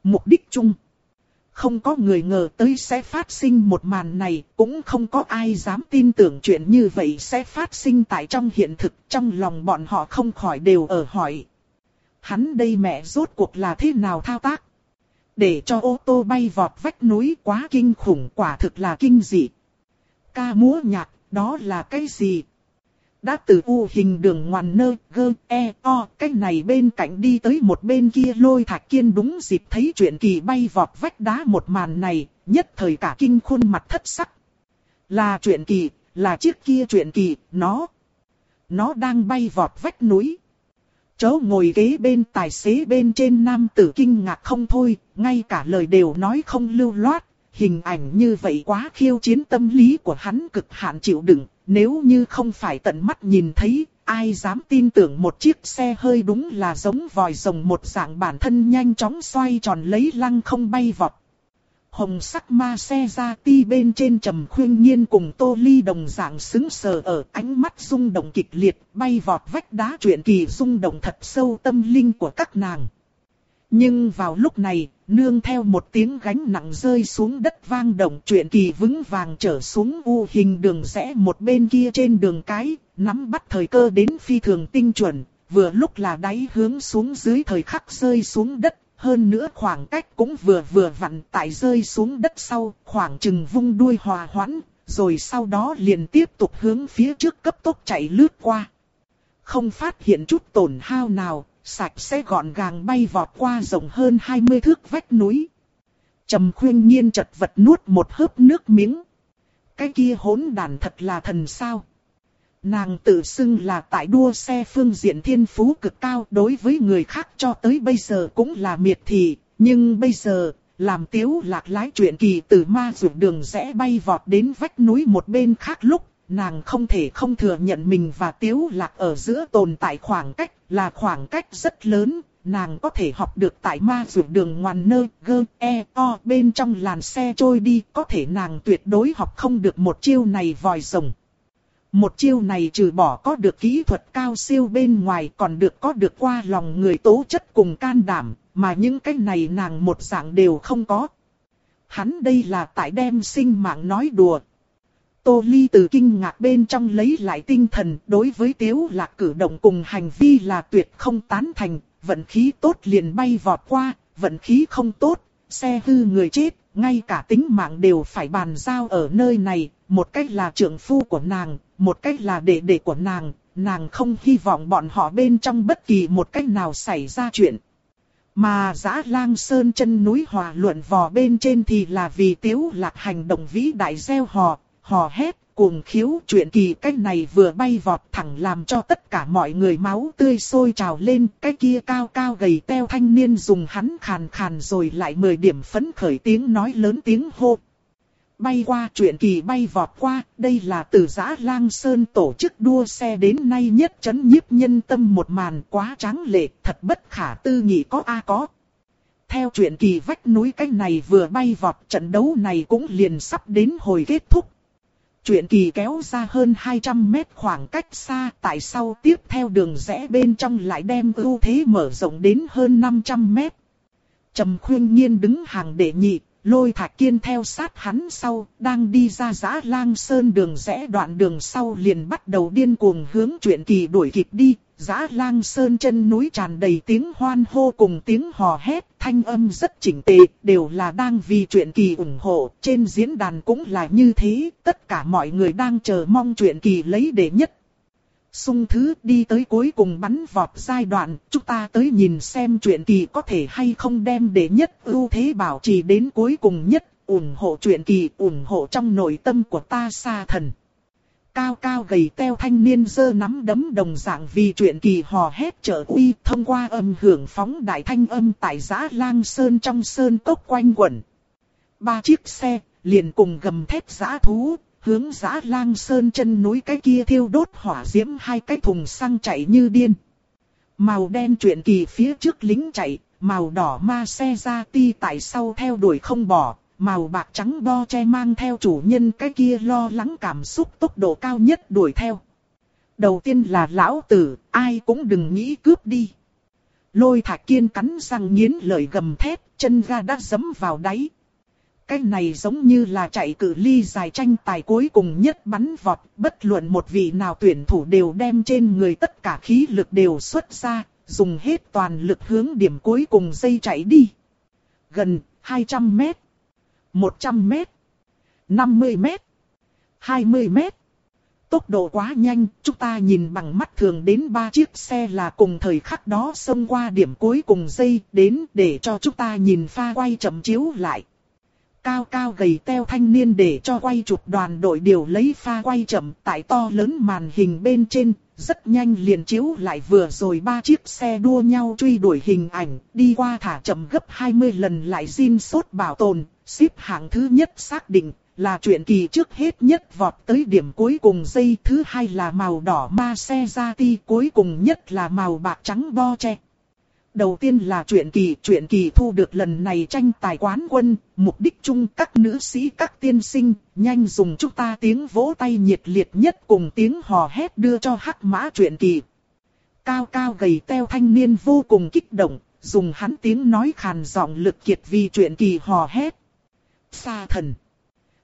Speaker 1: Mục đích chung. Không có người ngờ tới sẽ phát sinh một màn này, cũng không có ai dám tin tưởng chuyện như vậy sẽ phát sinh tại trong hiện thực, trong lòng bọn họ không khỏi đều ở hỏi. Hắn đây mẹ rốt cuộc là thế nào thao tác? Để cho ô tô bay vọt vách núi quá kinh khủng quả thực là kinh dị. Ca múa nhạc, đó là cái gì? Đã từ u hình đường ngoằn nơ, gơ, e, o, cái này bên cạnh đi tới một bên kia lôi thạch kiên đúng dịp thấy chuyện kỳ bay vọt vách đá một màn này, nhất thời cả kinh khuôn mặt thất sắc. Là chuyện kỳ, là chiếc kia chuyện kỳ, nó, nó đang bay vọt vách núi. chớ ngồi ghế bên tài xế bên trên nam tử kinh ngạc không thôi, ngay cả lời đều nói không lưu loát, hình ảnh như vậy quá khiêu chiến tâm lý của hắn cực hạn chịu đựng, nếu như không phải tận mắt nhìn thấy, ai dám tin tưởng một chiếc xe hơi đúng là giống vòi rồng một dạng bản thân nhanh chóng xoay tròn lấy lăng không bay vọt. Hồng sắc ma xe ra ti bên trên trầm khuyên nhiên cùng tô ly đồng dạng xứng sờ ở ánh mắt rung động kịch liệt, bay vọt vách đá chuyện kỳ rung động thật sâu tâm linh của các nàng. Nhưng vào lúc này, nương theo một tiếng gánh nặng rơi xuống đất vang động chuyện kỳ vững vàng trở xuống u hình đường rẽ một bên kia trên đường cái, nắm bắt thời cơ đến phi thường tinh chuẩn, vừa lúc là đáy hướng xuống dưới thời khắc rơi xuống đất, hơn nữa khoảng cách cũng vừa vừa vặn tại rơi xuống đất sau, khoảng chừng vung đuôi hòa hoãn, rồi sau đó liền tiếp tục hướng phía trước cấp tốc chạy lướt qua. Không phát hiện chút tổn hao nào, sạch sẽ gọn gàng bay vọt qua rộng hơn 20 thước vách núi. Trầm khuyên nhiên chật vật nuốt một hớp nước miếng. Cái kia hỗn đàn thật là thần sao. Nàng tự xưng là tại đua xe phương diện thiên phú cực cao đối với người khác cho tới bây giờ cũng là miệt thị, nhưng bây giờ, làm tiếu lạc lái chuyện kỳ từ ma rượu đường rẽ bay vọt đến vách núi một bên khác lúc, nàng không thể không thừa nhận mình và tiếu lạc ở giữa tồn tại khoảng cách, là khoảng cách rất lớn, nàng có thể học được tại ma rượu đường ngoằn nơi gơ e o bên trong làn xe trôi đi, có thể nàng tuyệt đối học không được một chiêu này vòi rồng. Một chiêu này trừ bỏ có được kỹ thuật cao siêu bên ngoài còn được có được qua lòng người tố chất cùng can đảm, mà những cái này nàng một dạng đều không có. Hắn đây là tại đem sinh mạng nói đùa. Tô Ly từ kinh ngạc bên trong lấy lại tinh thần đối với tiếu lạc cử động cùng hành vi là tuyệt không tán thành, vận khí tốt liền bay vọt qua, vận khí không tốt, xe hư người chết, ngay cả tính mạng đều phải bàn giao ở nơi này, một cách là trưởng phu của nàng, một cách là đệ đệ của nàng, nàng không hy vọng bọn họ bên trong bất kỳ một cách nào xảy ra chuyện. Mà giã lang sơn chân núi hòa luận vò bên trên thì là vì tiếu lạc hành động vĩ đại gieo họ hò hét, cuồng khiếu chuyện kỳ cách này vừa bay vọt thẳng làm cho tất cả mọi người máu tươi sôi trào lên, cái kia cao cao gầy teo thanh niên dùng hắn khàn khàn rồi lại mười điểm phấn khởi tiếng nói lớn tiếng hô bay qua chuyện kỳ bay vọt qua, đây là từ giã lang sơn tổ chức đua xe đến nay nhất chấn nhiếp nhân tâm một màn quá tráng lệ, thật bất khả tư nghị có a có. Theo chuyện kỳ vách núi cái này vừa bay vọt trận đấu này cũng liền sắp đến hồi kết thúc. Chuyện kỳ kéo ra hơn 200 mét khoảng cách xa tại sau tiếp theo đường rẽ bên trong lại đem ưu thế mở rộng đến hơn 500 mét. Trầm khuyên nhiên đứng hàng đệ nhị, Lôi thạch kiên theo sát hắn sau, đang đi ra giã lang sơn đường rẽ đoạn đường sau liền bắt đầu điên cuồng hướng chuyện kỳ đuổi kịp đi. Giã lang sơn chân núi tràn đầy tiếng hoan hô cùng tiếng hò hét, thanh âm rất chỉnh tề, đều là đang vì chuyện kỳ ủng hộ. Trên diễn đàn cũng là như thế, tất cả mọi người đang chờ mong chuyện kỳ lấy đệ nhất Xung thứ đi tới cuối cùng bắn vọt giai đoạn, chúng ta tới nhìn xem chuyện kỳ có thể hay không đem đề nhất ưu thế bảo trì đến cuối cùng nhất, ủng hộ chuyện kỳ, ủng hộ trong nội tâm của ta xa thần. Cao cao gầy teo thanh niên dơ nắm đấm đồng dạng vì chuyện kỳ hò hét trợ uy thông qua âm hưởng phóng đại thanh âm tại giã lang sơn trong sơn cốc quanh quẩn. Ba chiếc xe, liền cùng gầm thép giã thú, hướng giã lang sơn chân núi cái kia thiêu đốt hỏa diễm hai cái thùng xăng chạy như điên. Màu đen chuyện kỳ phía trước lính chạy, màu đỏ ma xe ra ti tại sau theo đuổi không bỏ, màu bạc trắng bo che mang theo chủ nhân cái kia lo lắng cảm xúc tốc độ cao nhất đuổi theo. Đầu tiên là lão tử, ai cũng đừng nghĩ cướp đi. Lôi thạch kiên cắn răng nghiến lời gầm thét, chân ga đã dấm vào đáy, cái này giống như là chạy cự ly dài tranh tài cuối cùng nhất bắn vọt, bất luận một vị nào tuyển thủ đều đem trên người tất cả khí lực đều xuất ra, dùng hết toàn lực hướng điểm cuối cùng dây chạy đi. Gần 200 mét, 100 mét, 50 mét, 20 mét. Tốc độ quá nhanh, chúng ta nhìn bằng mắt thường đến ba chiếc xe là cùng thời khắc đó xông qua điểm cuối cùng dây đến để cho chúng ta nhìn pha quay chậm chiếu lại. Cao cao gầy teo thanh niên để cho quay chụp đoàn đội điều lấy pha quay chậm tại to lớn màn hình bên trên, rất nhanh liền chiếu lại vừa rồi ba chiếc xe đua nhau truy đuổi hình ảnh, đi qua thả chậm gấp 20 lần lại xin sốt bảo tồn, xếp hạng thứ nhất xác định là chuyện kỳ trước hết nhất vọt tới điểm cuối cùng dây thứ hai là màu đỏ ma xe ra ti cuối cùng nhất là màu bạc trắng bo che. Đầu tiên là chuyện kỳ, chuyện kỳ thu được lần này tranh tài quán quân, mục đích chung các nữ sĩ các tiên sinh, nhanh dùng chúng ta tiếng vỗ tay nhiệt liệt nhất cùng tiếng hò hét đưa cho hắc mã chuyện kỳ. Cao cao gầy teo thanh niên vô cùng kích động, dùng hắn tiếng nói khàn giọng lực kiệt vì chuyện kỳ hò hét. Sa thần!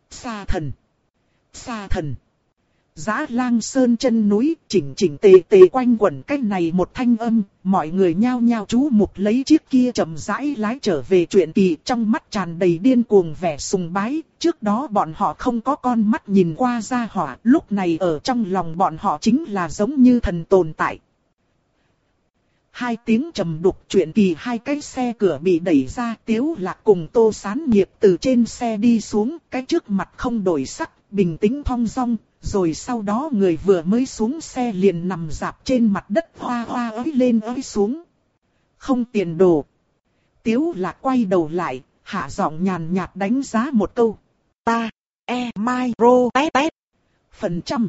Speaker 1: Sa thần! Sa thần! Giá lang sơn chân núi, chỉnh chỉnh tề tề quanh quẩn cách này một thanh âm, mọi người nhao nhao chú mục lấy chiếc kia chậm rãi lái trở về chuyện kỳ trong mắt tràn đầy điên cuồng vẻ sùng bái, trước đó bọn họ không có con mắt nhìn qua ra hỏa, lúc này ở trong lòng bọn họ chính là giống như thần tồn tại. Hai tiếng trầm đục chuyện kỳ hai cái xe cửa bị đẩy ra tiếu lạc cùng tô sán nghiệp từ trên xe đi xuống, cái trước mặt không đổi sắc, bình tĩnh thong dong, rồi sau đó người vừa mới xuống xe liền nằm dạp trên mặt đất hoa hoa ới lên ới xuống. Không tiền đồ. Tiếu lạc quay đầu lại, hạ giọng nhàn nhạt đánh giá một câu. Ta, e, mai, rô, tét tét. Phần trăm.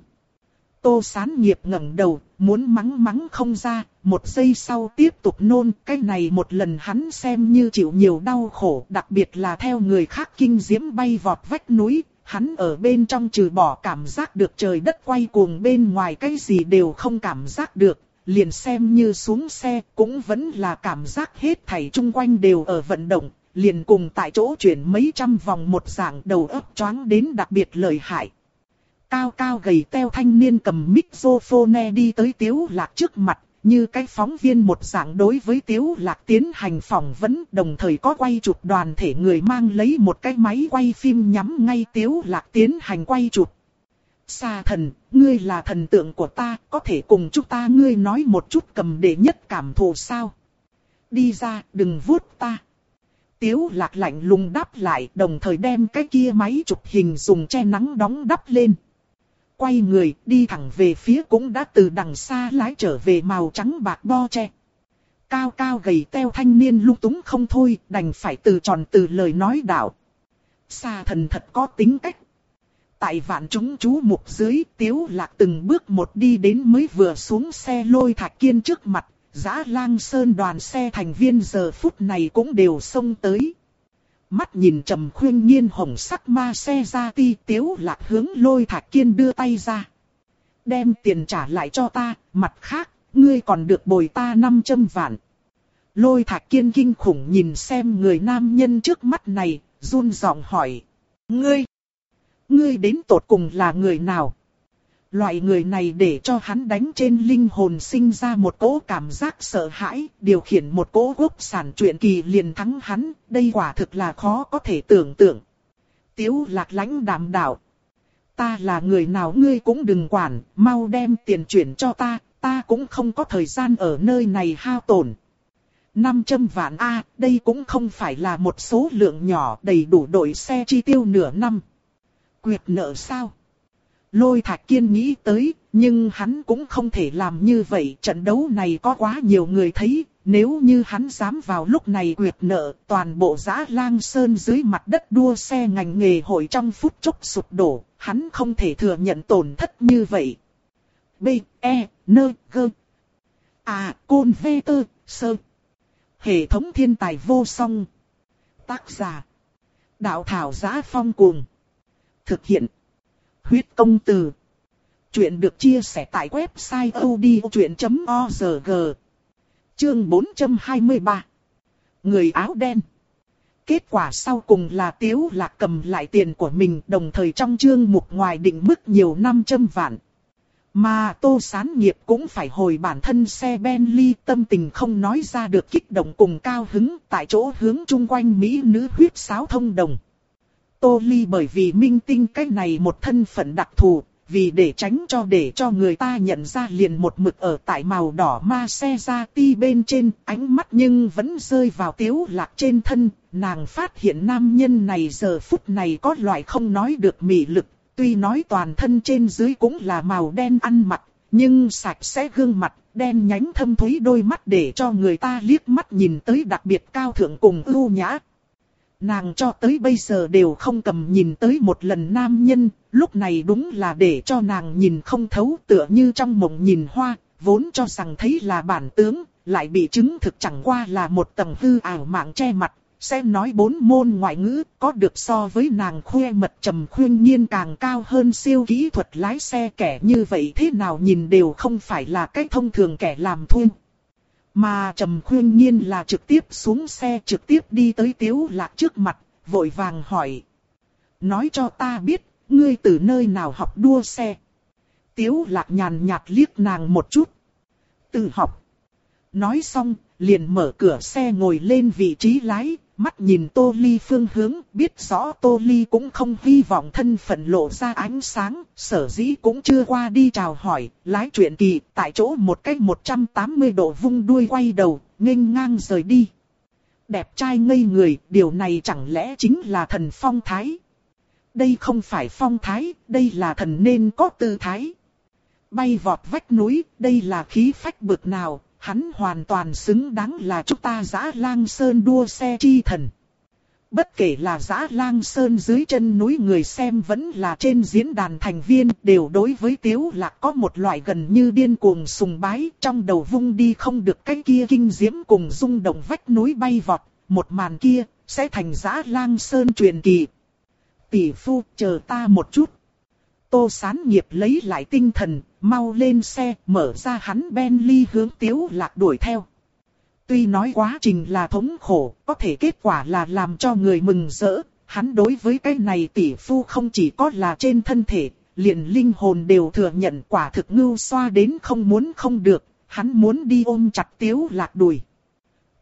Speaker 1: Tô sán nghiệp ngẩng đầu, muốn mắng mắng không ra, một giây sau tiếp tục nôn, cái này một lần hắn xem như chịu nhiều đau khổ, đặc biệt là theo người khác kinh diễm bay vọt vách núi, hắn ở bên trong trừ bỏ cảm giác được trời đất quay cuồng bên ngoài cái gì đều không cảm giác được, liền xem như xuống xe cũng vẫn là cảm giác hết thảy chung quanh đều ở vận động, liền cùng tại chỗ chuyển mấy trăm vòng một dạng đầu óc choáng đến đặc biệt lợi hại. Cao cao gầy teo thanh niên cầm microphone đi tới tiếu lạc trước mặt, như cái phóng viên một dạng đối với Tiếu Lạc tiến hành phỏng vấn, đồng thời có quay chụp đoàn thể người mang lấy một cái máy quay phim nhắm ngay Tiếu Lạc tiến hành quay chụp. Sa thần, ngươi là thần tượng của ta, có thể cùng chúng ta ngươi nói một chút cầm để nhất cảm thụ sao? Đi ra, đừng vuốt ta. Tiếu lạc lạnh lùng đáp lại, đồng thời đem cái kia máy chụp hình dùng che nắng đóng đắp lên quay người đi thẳng về phía cũng đã từ đằng xa lái trở về màu trắng bạc bo che. Cao cao gầy teo thanh niên lung túng không thôi, đành phải từ tròn từ lời nói đạo. xa thần thật có tính cách. Tại vạn chúng chú mục dưới, tiếu lạc từng bước một đi đến mới vừa xuống xe lôi thạch kiên trước mặt, giã lang sơn đoàn xe thành viên giờ phút này cũng đều xông tới. Mắt nhìn trầm khuyên nhiên hồng sắc ma xe ra ti tiếu lạc hướng lôi thạch kiên đưa tay ra. Đem tiền trả lại cho ta, mặt khác, ngươi còn được bồi ta 500 vạn. Lôi thạch kiên kinh khủng nhìn xem người nam nhân trước mắt này, run giọng hỏi. Ngươi, ngươi đến tột cùng là người nào? Loại người này để cho hắn đánh trên linh hồn sinh ra một cỗ cảm giác sợ hãi, điều khiển một cỗ quốc sản truyện kỳ liền thắng hắn, đây quả thực là khó có thể tưởng tượng. Tiếu lạc lãnh đạm đạo. Ta là người nào ngươi cũng đừng quản, mau đem tiền chuyển cho ta, ta cũng không có thời gian ở nơi này hao tổn. 500 vạn A, đây cũng không phải là một số lượng nhỏ đầy đủ đội xe chi tiêu nửa năm. Quyệt nợ sao? Lôi thạch kiên nghĩ tới, nhưng hắn cũng không thể làm như vậy. Trận đấu này có quá nhiều người thấy, nếu như hắn dám vào lúc này quyệt nợ, toàn bộ giã lang sơn dưới mặt đất đua xe ngành nghề hội trong phút chốc sụp đổ, hắn không thể thừa nhận tổn thất như vậy. B, E, N, G. À, Côn V, t Sơ. Hệ thống thiên tài vô song. Tác giả. Đạo thảo giá phong cuồng. Thực hiện. Huyết công từ. Chuyện được chia sẻ tại website odchuyện.org. Chương 423. Người áo đen. Kết quả sau cùng là Tiếu Lạc cầm lại tiền của mình, đồng thời trong chương mục ngoài định mức nhiều 500 vạn. Mà Tô Sán Nghiệp cũng phải hồi bản thân xe Bentley, tâm tình không nói ra được kích động cùng cao hứng tại chỗ hướng chung quanh Mỹ nữ huyết sáo thông đồng. Tô Ly bởi vì minh tinh cái này một thân phận đặc thù, vì để tránh cho để cho người ta nhận ra liền một mực ở tại màu đỏ ma xe ra ti bên trên, ánh mắt nhưng vẫn rơi vào tiếu lạc trên thân, nàng phát hiện nam nhân này giờ phút này có loại không nói được mị lực, tuy nói toàn thân trên dưới cũng là màu đen ăn mặc, nhưng sạch sẽ gương mặt, đen nhánh thâm thúy đôi mắt để cho người ta liếc mắt nhìn tới đặc biệt cao thượng cùng ưu nhã, Nàng cho tới bây giờ đều không cầm nhìn tới một lần nam nhân, lúc này đúng là để cho nàng nhìn không thấu tựa như trong mộng nhìn hoa, vốn cho rằng thấy là bản tướng, lại bị chứng thực chẳng qua là một tầng hư ảo mạng che mặt, sẽ nói bốn môn ngoại ngữ, có được so với nàng khoe mật trầm khuyên nhiên càng cao hơn siêu kỹ thuật lái xe kẻ như vậy thế nào nhìn đều không phải là cái thông thường kẻ làm thuê. Mà trầm khuyên nhiên là trực tiếp xuống xe trực tiếp đi tới tiếu lạc trước mặt, vội vàng hỏi. Nói cho ta biết, ngươi từ nơi nào học đua xe. Tiếu lạc nhàn nhạt liếc nàng một chút. từ học. Nói xong, liền mở cửa xe ngồi lên vị trí lái, mắt nhìn Tô Ly phương hướng, biết rõ Tô Ly cũng không hy vọng thân phận lộ ra ánh sáng, sở dĩ cũng chưa qua đi chào hỏi, lái chuyện kỳ, tại chỗ một cách 180 độ vung đuôi quay đầu, nghênh ngang rời đi. Đẹp trai ngây người, điều này chẳng lẽ chính là thần phong thái? Đây không phải phong thái, đây là thần nên có tư thái. Bay vọt vách núi, đây là khí phách bực nào, hắn hoàn toàn xứng đáng là chúng ta giã lang sơn đua xe chi thần. Bất kể là giã lang sơn dưới chân núi người xem vẫn là trên diễn đàn thành viên đều đối với tiếu lạc có một loại gần như điên cuồng sùng bái trong đầu vung đi không được cái kia kinh diễm cùng rung động vách núi bay vọt, một màn kia sẽ thành giã lang sơn truyền kỳ. Tỷ phu chờ ta một chút. Tô sán nghiệp lấy lại tinh thần, mau lên xe, mở ra hắn Bentley hướng tiếu lạc đuổi theo. Tuy nói quá trình là thống khổ, có thể kết quả là làm cho người mừng rỡ, hắn đối với cái này tỷ phu không chỉ có là trên thân thể, liền linh hồn đều thừa nhận quả thực ngưu xoa đến không muốn không được, hắn muốn đi ôm chặt tiếu lạc đuổi.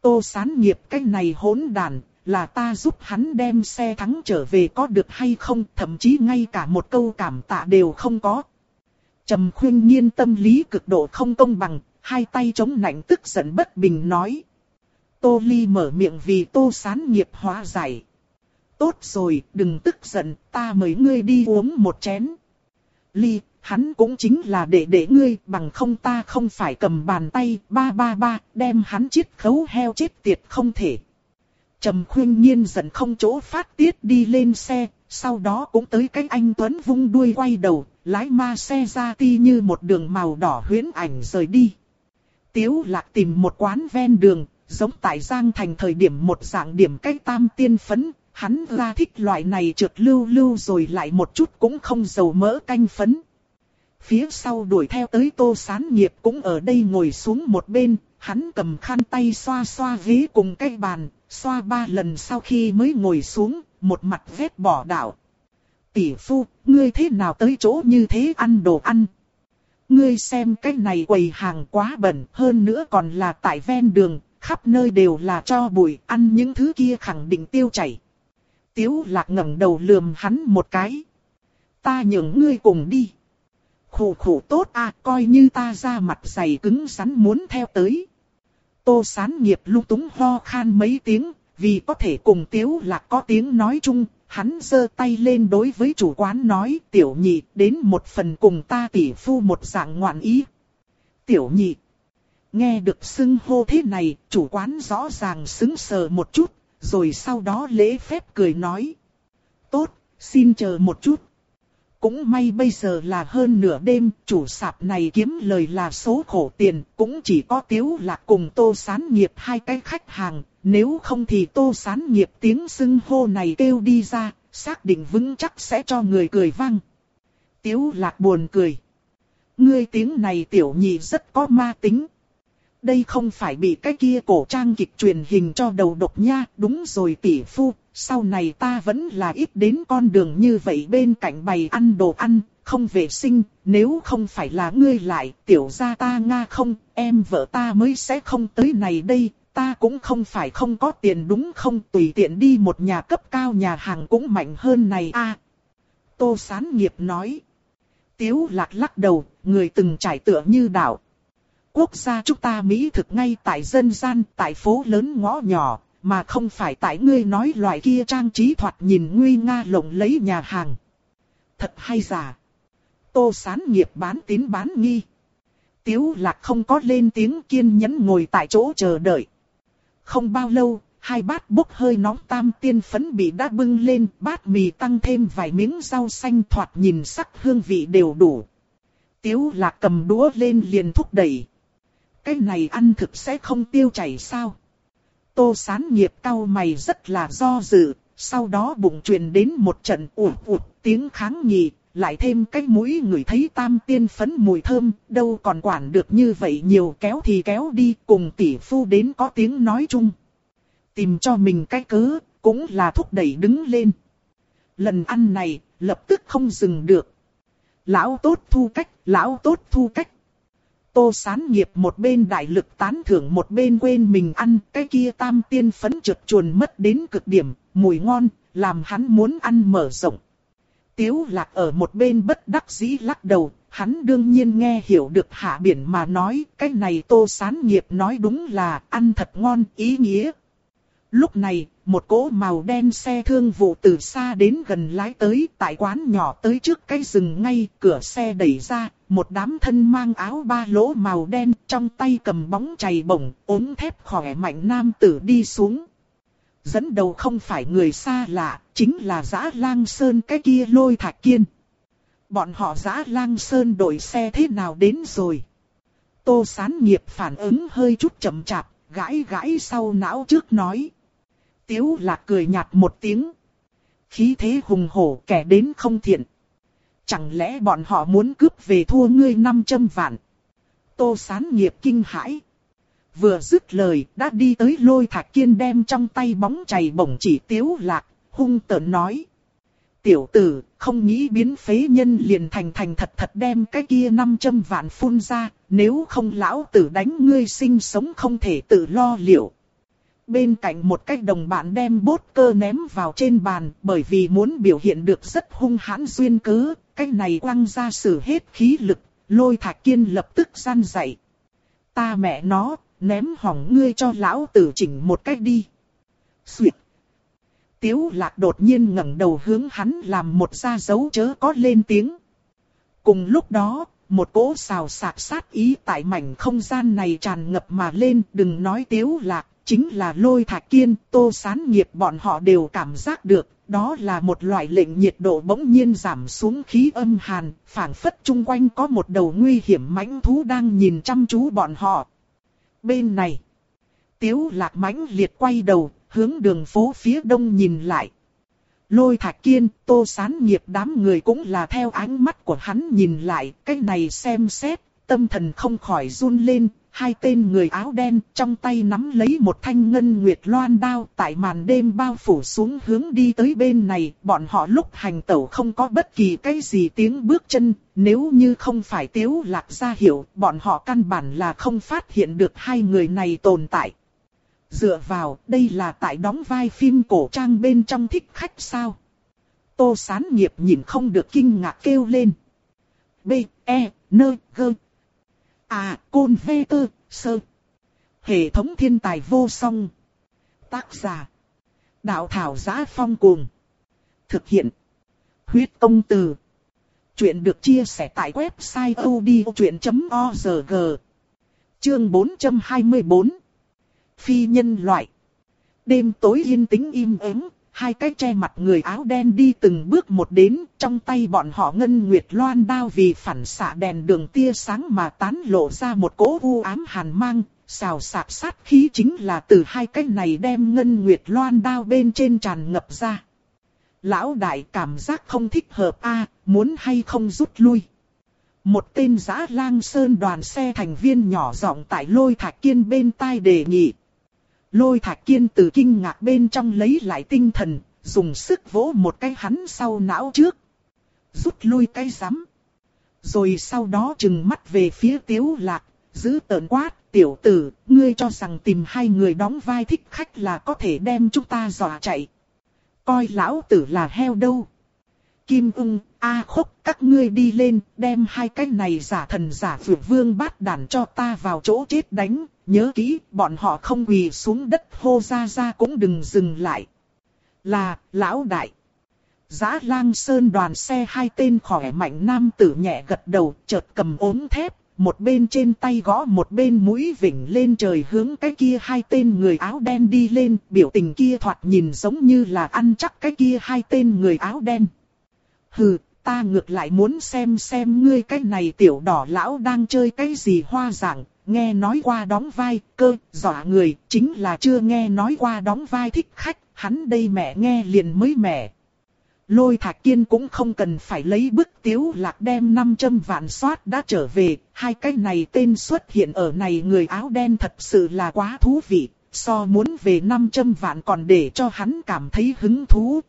Speaker 1: Tô sán nghiệp cái này hỗn đàn, là ta giúp hắn đem xe thắng trở về có được hay không, thậm chí ngay cả một câu cảm tạ đều không có. Trầm khuyên nhiên tâm lý cực độ không công bằng, hai tay chống nạnh tức giận bất bình nói. Tô Ly mở miệng vì tô sán nghiệp hóa giải. Tốt rồi, đừng tức giận, ta mời ngươi đi uống một chén. Ly, hắn cũng chính là để để ngươi, bằng không ta không phải cầm bàn tay, ba ba ba, đem hắn chiết khấu heo chết tiệt không thể. Trầm khuyên nhiên giận không chỗ phát tiết đi lên xe, sau đó cũng tới cái anh Tuấn vung đuôi quay đầu, lái ma xe ra ti như một đường màu đỏ huyễn ảnh rời đi. Tiếu lạc tìm một quán ven đường, giống tại Giang Thành thời điểm một dạng điểm cách tam tiên phấn, hắn ra thích loại này trượt lưu lưu rồi lại một chút cũng không dầu mỡ canh phấn. Phía sau đuổi theo tới tô sán nghiệp cũng ở đây ngồi xuống một bên, hắn cầm khăn tay xoa xoa ghế cùng cây bàn, xoa ba lần sau khi mới ngồi xuống, một mặt vết bỏ đảo. Tỷ phu, ngươi thế nào tới chỗ như thế ăn đồ ăn? Ngươi xem cái này quầy hàng quá bẩn, hơn nữa còn là tại ven đường, khắp nơi đều là cho bụi, ăn những thứ kia khẳng định tiêu chảy. Tiếu lạc ngẩng đầu lườm hắn một cái. Ta nhường ngươi cùng đi. Khủ khủ tốt à, coi như ta ra mặt dày cứng rắn muốn theo tới. Tô sán nghiệp lung túng ho khan mấy tiếng, vì có thể cùng tiếu lạc có tiếng nói chung, hắn giơ tay lên đối với chủ quán nói tiểu nhị đến một phần cùng ta tỷ phu một dạng ngoạn ý. Tiểu nhị. Nghe được xưng hô thế này, chủ quán rõ ràng xứng sờ một chút, rồi sau đó lễ phép cười nói. Tốt, xin chờ một chút. Cũng may bây giờ là hơn nửa đêm, chủ sạp này kiếm lời là số khổ tiền, cũng chỉ có tiếu lạc cùng tô sán nghiệp hai cái khách hàng, nếu không thì tô sán nghiệp tiếng xưng hô này kêu đi ra, xác định vững chắc sẽ cho người cười vang. Tiếu lạc buồn cười. Ngươi tiếng này tiểu nhị rất có ma tính. Đây không phải bị cái kia cổ trang kịch truyền hình cho đầu độc nha, đúng rồi tỷ phu, sau này ta vẫn là ít đến con đường như vậy bên cạnh bày ăn đồ ăn, không vệ sinh, nếu không phải là ngươi lại, tiểu gia ta nga không, em vợ ta mới sẽ không tới này đây, ta cũng không phải không có tiền đúng không, tùy tiện đi một nhà cấp cao nhà hàng cũng mạnh hơn này a. Tô Sán Nghiệp nói. Tiếu lạc lắc đầu, người từng trải tựa như đảo. Quốc gia chúng ta Mỹ thực ngay tại dân gian, tại phố lớn ngõ nhỏ, mà không phải tại ngươi nói loại kia trang trí thoạt nhìn nguy nga lộng lấy nhà hàng. Thật hay giả. Tô sán nghiệp bán tín bán nghi. Tiếu lạc không có lên tiếng kiên nhẫn ngồi tại chỗ chờ đợi. Không bao lâu, hai bát bốc hơi nóng tam tiên phấn bị đã bưng lên, bát mì tăng thêm vài miếng rau xanh thoạt nhìn sắc hương vị đều đủ. Tiếu lạc cầm đũa lên liền thúc đẩy. cái này ăn thực sẽ không tiêu chảy sao? Tô sán nghiệp cau mày rất là do dự, sau đó bụng truyền đến một trận ụt ụt tiếng kháng nghị, lại thêm cái mũi người thấy tam tiên phấn mùi thơm, đâu còn quản được như vậy nhiều kéo thì kéo đi cùng tỷ phu đến có tiếng nói chung. Tìm cho mình cái cớ, cũng là thúc đẩy đứng lên. Lần ăn này, lập tức không dừng được. Lão tốt thu cách, lão tốt thu cách. Tô sán nghiệp một bên đại lực tán thưởng một bên quên mình ăn, cái kia tam tiên phấn trượt chuồn mất đến cực điểm, mùi ngon, làm hắn muốn ăn mở rộng. Tiếu lạc ở một bên bất đắc dĩ lắc đầu, hắn đương nhiên nghe hiểu được hạ biển mà nói, cái này tô sán nghiệp nói đúng là ăn thật ngon, ý nghĩa. Lúc này, một cỗ màu đen xe thương vụ từ xa đến gần lái tới, tại quán nhỏ tới trước cái rừng ngay, cửa xe đẩy ra, một đám thân mang áo ba lỗ màu đen, trong tay cầm bóng chày bổng, ốm thép khỏe mạnh nam tử đi xuống. Dẫn đầu không phải người xa lạ, chính là giã lang sơn cái kia lôi thạch kiên. Bọn họ giã lang sơn đổi xe thế nào đến rồi? Tô sán nghiệp phản ứng hơi chút chậm chạp, gãi gãi sau não trước nói. Tiếu lạc cười nhạt một tiếng. Khí thế hùng hổ kẻ đến không thiện. Chẳng lẽ bọn họ muốn cướp về thua ngươi 500 vạn? Tô sán nghiệp kinh hãi. Vừa dứt lời đã đi tới lôi thạch kiên đem trong tay bóng chày bổng chỉ tiếu lạc, hung tợn nói. Tiểu tử, không nghĩ biến phế nhân liền thành thành thật thật đem cái kia 500 vạn phun ra, nếu không lão tử đánh ngươi sinh sống không thể tự lo liệu. Bên cạnh một cách đồng bạn đem bốt cơ ném vào trên bàn bởi vì muốn biểu hiện được rất hung hãn duyên cớ, cách này quăng ra sử hết khí lực, lôi thạch kiên lập tức gian dậy. Ta mẹ nó, ném hỏng ngươi cho lão tử chỉnh một cách đi. Xuyệt. Tiếu lạc đột nhiên ngẩng đầu hướng hắn làm một ra dấu chớ có lên tiếng. Cùng lúc đó, một cỗ xào sạc sát ý tại mảnh không gian này tràn ngập mà lên, đừng nói tiếu lạc, chính là lôi thạch kiên, tô sán nghiệp bọn họ đều cảm giác được, đó là một loại lệnh nhiệt độ bỗng nhiên giảm xuống khí âm hàn, phảng phất chung quanh có một đầu nguy hiểm mãnh thú đang nhìn chăm chú bọn họ. Bên này, tiếu lạc mãnh liệt quay đầu, hướng đường phố phía đông nhìn lại. Lôi thạch kiên, tô sán nghiệp đám người cũng là theo ánh mắt của hắn nhìn lại, cái này xem xét, tâm thần không khỏi run lên, hai tên người áo đen trong tay nắm lấy một thanh ngân nguyệt loan đao tại màn đêm bao phủ xuống hướng đi tới bên này, bọn họ lúc hành tẩu không có bất kỳ cái gì tiếng bước chân, nếu như không phải tiếu lạc ra hiểu, bọn họ căn bản là không phát hiện được hai người này tồn tại. Dựa vào, đây là tại đóng vai phim cổ trang bên trong thích khách sao? Tô sán nghiệp nhìn không được kinh ngạc kêu lên. B, E, N, G, À, côn vê tơ, sơ. Hệ thống thiên tài vô song. Tác giả. Đạo thảo giá phong cuồng. Thực hiện. Huyết công từ. Chuyện được chia sẻ tại website odchuyện.org. Chương 424. Phi nhân loại. Đêm tối yên tĩnh im ắng, hai cái che mặt người áo đen đi từng bước một đến, trong tay bọn họ ngân nguyệt loan đao vì phản xạ đèn đường tia sáng mà tán lộ ra một cỗ u ám hàn mang, xào sạc sát khí chính là từ hai cái này đem ngân nguyệt loan đao bên trên tràn ngập ra. Lão đại cảm giác không thích hợp a muốn hay không rút lui. Một tên giã lang sơn đoàn xe thành viên nhỏ giọng tại lôi thạch kiên bên tai đề nghị. Lôi thạch kiên từ kinh ngạc bên trong lấy lại tinh thần, dùng sức vỗ một cái hắn sau não trước. Rút lui cái rắm. Rồi sau đó chừng mắt về phía tiếu lạc, giữ tợn quát, tiểu tử, ngươi cho rằng tìm hai người đóng vai thích khách là có thể đem chúng ta dọa chạy. Coi lão tử là heo đâu. Kim ung, A khúc, các ngươi đi lên, đem hai cái này giả thần giả vượt vương bát đàn cho ta vào chỗ chết đánh, nhớ kỹ, bọn họ không quỳ xuống đất hô ra ra cũng đừng dừng lại. Là, lão đại. Giá lang sơn đoàn xe hai tên khỏe mạnh nam tử nhẹ gật đầu, chợt cầm ốm thép, một bên trên tay gõ một bên mũi vỉnh lên trời hướng cái kia hai tên người áo đen đi lên, biểu tình kia thoạt nhìn giống như là ăn chắc cái kia hai tên người áo đen. Hừ, ta ngược lại muốn xem xem ngươi cái này tiểu đỏ lão đang chơi cái gì hoa dạng, nghe nói qua đóng vai, cơ, dọa người, chính là chưa nghe nói qua đóng vai thích khách, hắn đây mẹ nghe liền mới mẹ. Lôi thạch kiên cũng không cần phải lấy bức tiếu lạc đem 500 vạn soát đã trở về, hai cái này tên xuất hiện ở này người áo đen thật sự là quá thú vị, so muốn về 500 vạn còn để cho hắn cảm thấy hứng thú.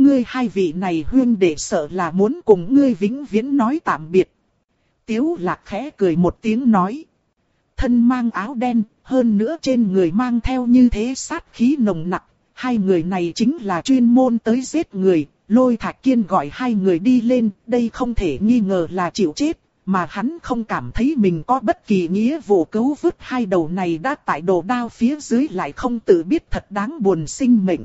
Speaker 1: Ngươi hai vị này huyên để sợ là muốn cùng ngươi vĩnh viễn nói tạm biệt. Tiếu lạc khẽ cười một tiếng nói. Thân mang áo đen, hơn nữa trên người mang theo như thế sát khí nồng nặc. Hai người này chính là chuyên môn tới giết người, lôi thạch kiên gọi hai người đi lên, đây không thể nghi ngờ là chịu chết, mà hắn không cảm thấy mình có bất kỳ nghĩa vụ cứu vứt hai đầu này đã tại đồ đao phía dưới lại không tự biết thật đáng buồn sinh mệnh.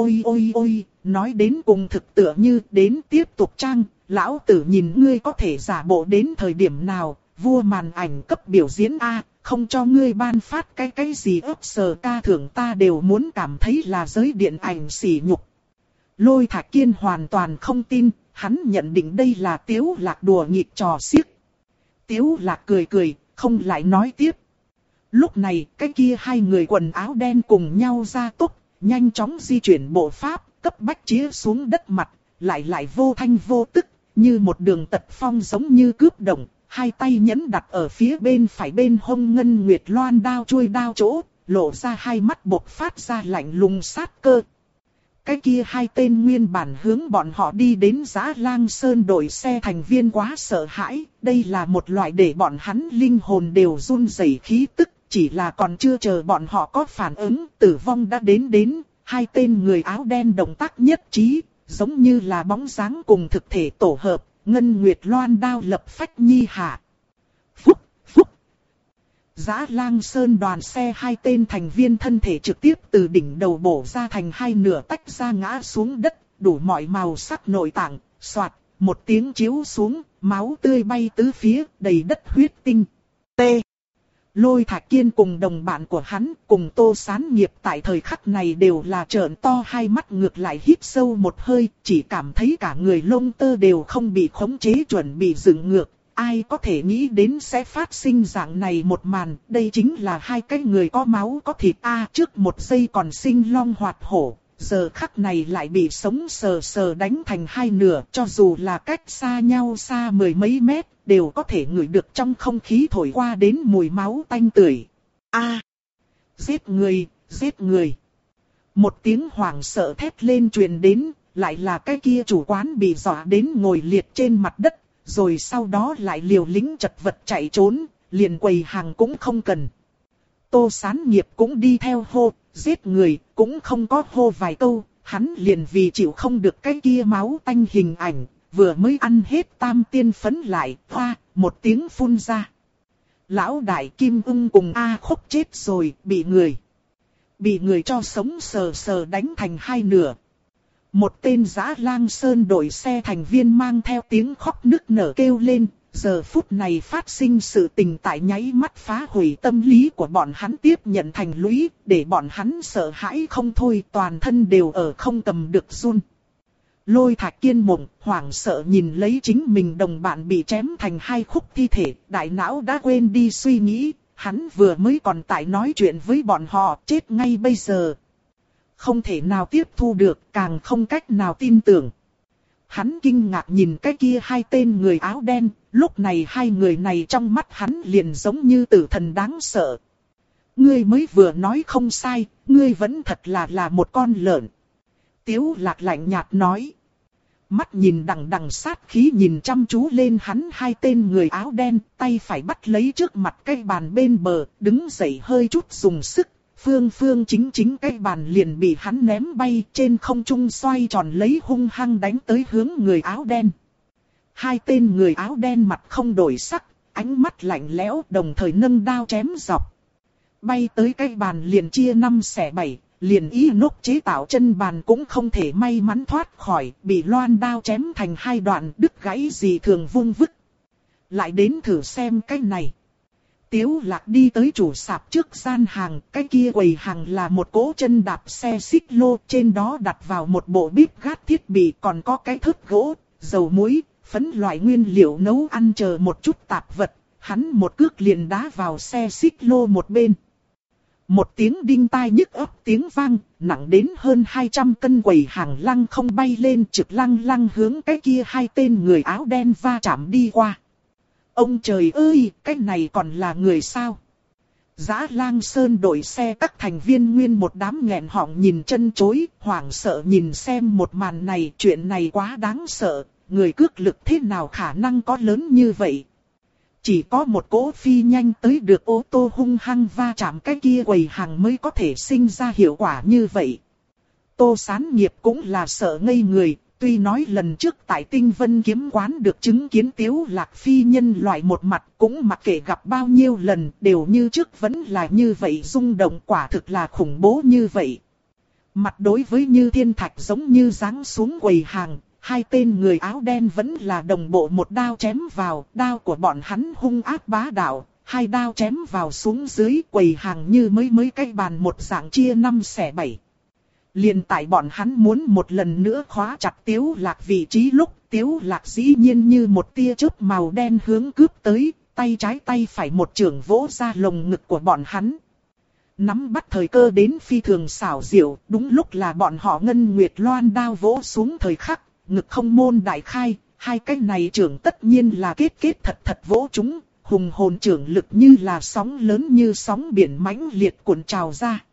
Speaker 1: Ôi ôi ôi, nói đến cùng thực tựa như đến tiếp tục trang, lão tử nhìn ngươi có thể giả bộ đến thời điểm nào, vua màn ảnh cấp biểu diễn A, không cho ngươi ban phát cái cái gì ấp sờ ca thưởng ta đều muốn cảm thấy là giới điện ảnh sỉ nhục. Lôi thạc kiên hoàn toàn không tin, hắn nhận định đây là tiếu lạc đùa nghịch trò xiếc. Tiếu lạc cười cười, không lại nói tiếp. Lúc này, cái kia hai người quần áo đen cùng nhau ra tốc, nhanh chóng di chuyển bộ pháp, cấp bách chĩa xuống đất mặt, lại lại vô thanh vô tức, như một đường tật phong giống như cướp đồng hai tay nhấn đặt ở phía bên phải bên hông ngân nguyệt loan đao chui đao chỗ, lộ ra hai mắt bộc phát ra lạnh lùng sát cơ. Cái kia hai tên nguyên bản hướng bọn họ đi đến giá lang sơn đổi xe thành viên quá sợ hãi, đây là một loại để bọn hắn linh hồn đều run rẩy khí tức, chỉ là còn chưa chờ bọn họ có phản ứng, tử vong đã đến đến, hai tên người áo đen động tác nhất trí, giống như là bóng dáng cùng thực thể tổ hợp, Ngân Nguyệt Loan đao lập phách nhi hạ. Phúc, phúc. Giá lang sơn đoàn xe hai tên thành viên thân thể trực tiếp từ đỉnh đầu bổ ra thành hai nửa tách ra ngã xuống đất, đủ mọi màu sắc nội tạng, soạt, một tiếng chiếu xuống, máu tươi bay tứ phía, đầy đất huyết tinh. T. Lôi thạch kiên cùng đồng bạn của hắn cùng tô sán nghiệp tại thời khắc này đều là trợn to hai mắt ngược lại hít sâu một hơi, chỉ cảm thấy cả người lông tơ đều không bị khống chế chuẩn bị dựng ngược. Ai có thể nghĩ đến sẽ phát sinh dạng này một màn, đây chính là hai cái người có máu có thịt A trước một giây còn sinh long hoạt hổ, giờ khắc này lại bị sống sờ sờ đánh thành hai nửa cho dù là cách xa nhau xa mười mấy mét, đều có thể ngửi được trong không khí thổi qua đến mùi máu tanh tưởi. A, Giết người, giết người! Một tiếng hoảng sợ thét lên truyền đến, lại là cái kia chủ quán bị dọa đến ngồi liệt trên mặt đất, rồi sau đó lại liều lính chật vật chạy trốn, liền quầy hàng cũng không cần. Tô sán nghiệp cũng đi theo hô, giết người, cũng không có hô vài câu, hắn liền vì chịu không được cái kia máu tanh hình ảnh, vừa mới ăn hết tam tiên phấn lại, hoa, một tiếng phun ra. Lão đại kim ưng cùng A khúc chết rồi, bị người. Bị người cho sống sờ sờ đánh thành hai nửa. Một tên giã lang sơn đổi xe thành viên mang theo tiếng khóc nức nở kêu lên, Giờ phút này phát sinh sự tình tại nháy mắt phá hủy tâm lý của bọn hắn tiếp nhận thành lũy, để bọn hắn sợ hãi không thôi toàn thân đều ở không cầm được run. Lôi thạch kiên mộng, hoảng sợ nhìn lấy chính mình đồng bạn bị chém thành hai khúc thi thể, đại não đã quên đi suy nghĩ, hắn vừa mới còn tại nói chuyện với bọn họ, chết ngay bây giờ. Không thể nào tiếp thu được, càng không cách nào tin tưởng. Hắn kinh ngạc nhìn cái kia hai tên người áo đen, lúc này hai người này trong mắt hắn liền giống như tử thần đáng sợ. Ngươi mới vừa nói không sai, ngươi vẫn thật là là một con lợn. Tiếu lạc lạnh nhạt nói. Mắt nhìn đằng đằng sát khí nhìn chăm chú lên hắn hai tên người áo đen, tay phải bắt lấy trước mặt cây bàn bên bờ, đứng dậy hơi chút dùng sức, Phương phương chính chính cái bàn liền bị hắn ném bay trên không trung xoay tròn lấy hung hăng đánh tới hướng người áo đen. Hai tên người áo đen mặt không đổi sắc, ánh mắt lạnh lẽo đồng thời nâng đao chém dọc. Bay tới cái bàn liền chia năm xẻ bảy, liền ý nốt chế tạo chân bàn cũng không thể may mắn thoát khỏi, bị loan đao chém thành hai đoạn đứt gãy gì thường vung vứt. Lại đến thử xem cái này. Tiếu lạc đi tới chủ sạp trước gian hàng, cái kia quầy hàng là một cỗ chân đạp xe xích lô, trên đó đặt vào một bộ bếp gát thiết bị còn có cái thớt gỗ, dầu muối, phấn loại nguyên liệu nấu ăn chờ một chút tạp vật, hắn một cước liền đá vào xe xích lô một bên. Một tiếng đinh tai nhức ấp tiếng vang, nặng đến hơn 200 cân quầy hàng lăng không bay lên trực lăng lăng hướng cái kia hai tên người áo đen va chạm đi qua. Ông trời ơi, cái này còn là người sao? Giá lang sơn đội xe các thành viên nguyên một đám nghẹn họng nhìn chân chối, hoảng sợ nhìn xem một màn này, chuyện này quá đáng sợ, người cước lực thế nào khả năng có lớn như vậy. Chỉ có một cỗ phi nhanh tới được ô tô hung hăng va chạm cái kia quầy hàng mới có thể sinh ra hiệu quả như vậy. Tô sán nghiệp cũng là sợ ngây người, tuy nói lần trước tại tinh vân kiếm quán được chứng kiến tiếu lạc phi nhân loại một mặt cũng mặc kệ gặp bao nhiêu lần đều như trước vẫn là như vậy rung động quả thực là khủng bố như vậy. Mặt đối với như thiên thạch giống như ráng xuống quầy hàng, hai tên người áo đen vẫn là đồng bộ một đao chém vào, đao của bọn hắn hung ác bá đạo, hai đao chém vào xuống dưới quầy hàng như mới mới cái bàn một dạng chia năm xẻ bảy. liền tại bọn hắn muốn một lần nữa khóa chặt tiếu lạc vị trí lúc tiếu lạc dĩ nhiên như một tia chớp màu đen hướng cướp tới, tay trái tay phải một trường vỗ ra lồng ngực của bọn hắn. Nắm bắt thời cơ đến phi thường xảo diệu, đúng lúc là bọn họ ngân nguyệt loan đao vỗ xuống thời khắc, ngực không môn đại khai, hai cái này trưởng tất nhiên là kết kết thật thật vỗ chúng, hùng hồn trưởng lực như là sóng lớn như sóng biển mãnh liệt cuộn trào ra.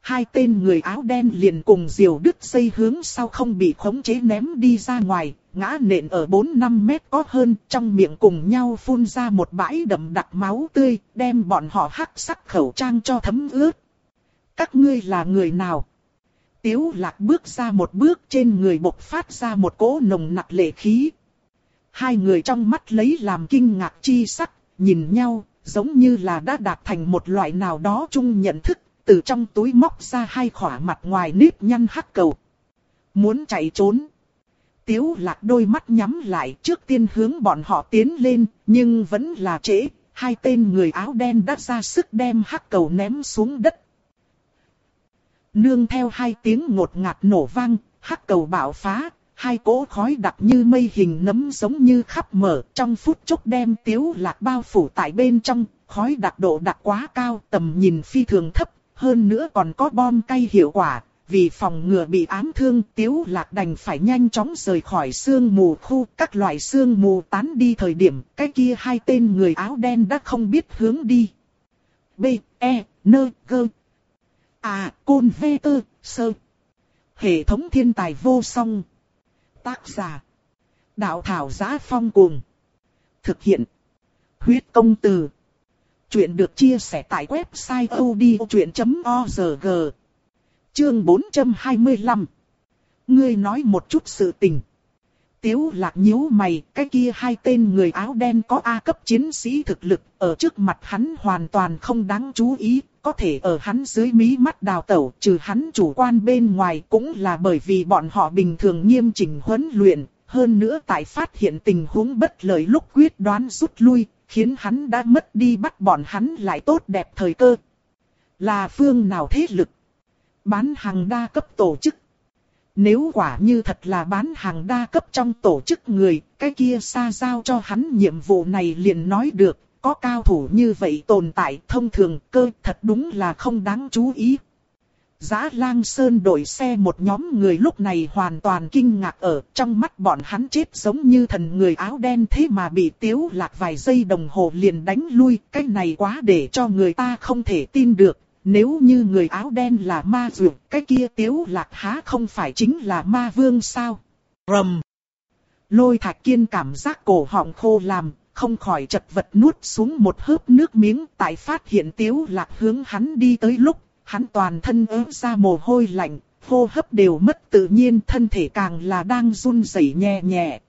Speaker 1: Hai tên người áo đen liền cùng diều đứt dây hướng sau không bị khống chế ném đi ra ngoài, ngã nện ở 4-5 mét có hơn, trong miệng cùng nhau phun ra một bãi đậm đặc máu tươi, đem bọn họ hắc sắc khẩu trang cho thấm ướt. Các ngươi là người nào? Tiếu lạc bước ra một bước trên người bộc phát ra một cỗ nồng nặc lệ khí. Hai người trong mắt lấy làm kinh ngạc chi sắc, nhìn nhau, giống như là đã đạt thành một loại nào đó chung nhận thức, từ trong túi móc ra hai khỏa mặt ngoài nếp nhăn hắc cầu. Muốn chạy trốn. Tiếu lạc đôi mắt nhắm lại trước tiên hướng bọn họ tiến lên, nhưng vẫn là trễ, hai tên người áo đen đã ra sức đem hắc cầu ném xuống đất nương theo hai tiếng ngột ngạt nổ vang, hắc cầu bạo phá, hai cỗ khói đặc như mây hình nấm giống như khắp mở, trong phút chốc đem tiếu lạc bao phủ tại bên trong, khói đặc độ đặc quá cao, tầm nhìn phi thường thấp, hơn nữa còn có bom cay hiệu quả, vì phòng ngừa bị ám thương, tiếu lạc đành phải nhanh chóng rời khỏi sương mù khu, các loại sương mù tán đi thời điểm, cái kia hai tên người áo đen đã không biết hướng đi. B, E, N, G, À, côn vê tơ, sơ. Hệ thống thiên tài vô song. Tác giả. Đạo thảo giá phong cuồng. Thực hiện. Huyết công từ. Chuyện được chia sẻ tại website odchuyện.org. Chương 425. Ngươi nói một chút sự tình. Tiếu lạc nhíu mày, cái kia hai tên người áo đen có A cấp chiến sĩ thực lực, ở trước mặt hắn hoàn toàn không đáng chú ý, có thể ở hắn dưới mí mắt đào tẩu, trừ hắn chủ quan bên ngoài cũng là bởi vì bọn họ bình thường nghiêm chỉnh huấn luyện, hơn nữa tại phát hiện tình huống bất lợi lúc quyết đoán rút lui, khiến hắn đã mất đi bắt bọn hắn lại tốt đẹp thời cơ. Là phương nào thế lực? Bán hàng đa cấp tổ chức. Nếu quả như thật là bán hàng đa cấp trong tổ chức người, cái kia xa giao cho hắn nhiệm vụ này liền nói được, có cao thủ như vậy tồn tại thông thường cơ thật đúng là không đáng chú ý. Giá lang sơn đổi xe một nhóm người lúc này hoàn toàn kinh ngạc ở trong mắt bọn hắn chết giống như thần người áo đen thế mà bị tiếu lạc vài giây đồng hồ liền đánh lui. Cái này quá để cho người ta không thể tin được. Nếu như người áo đen là ma vượt, cái kia tiếu lạc há không phải chính là ma vương sao? Rầm! Lôi thạch kiên cảm giác cổ họng khô làm, không khỏi chật vật nuốt xuống một hớp nước miếng tại phát hiện tiếu lạc hướng hắn đi tới lúc, hắn toàn thân ớ ra mồ hôi lạnh, hô hấp đều mất tự nhiên thân thể càng là đang run rẩy nhẹ nhẹ.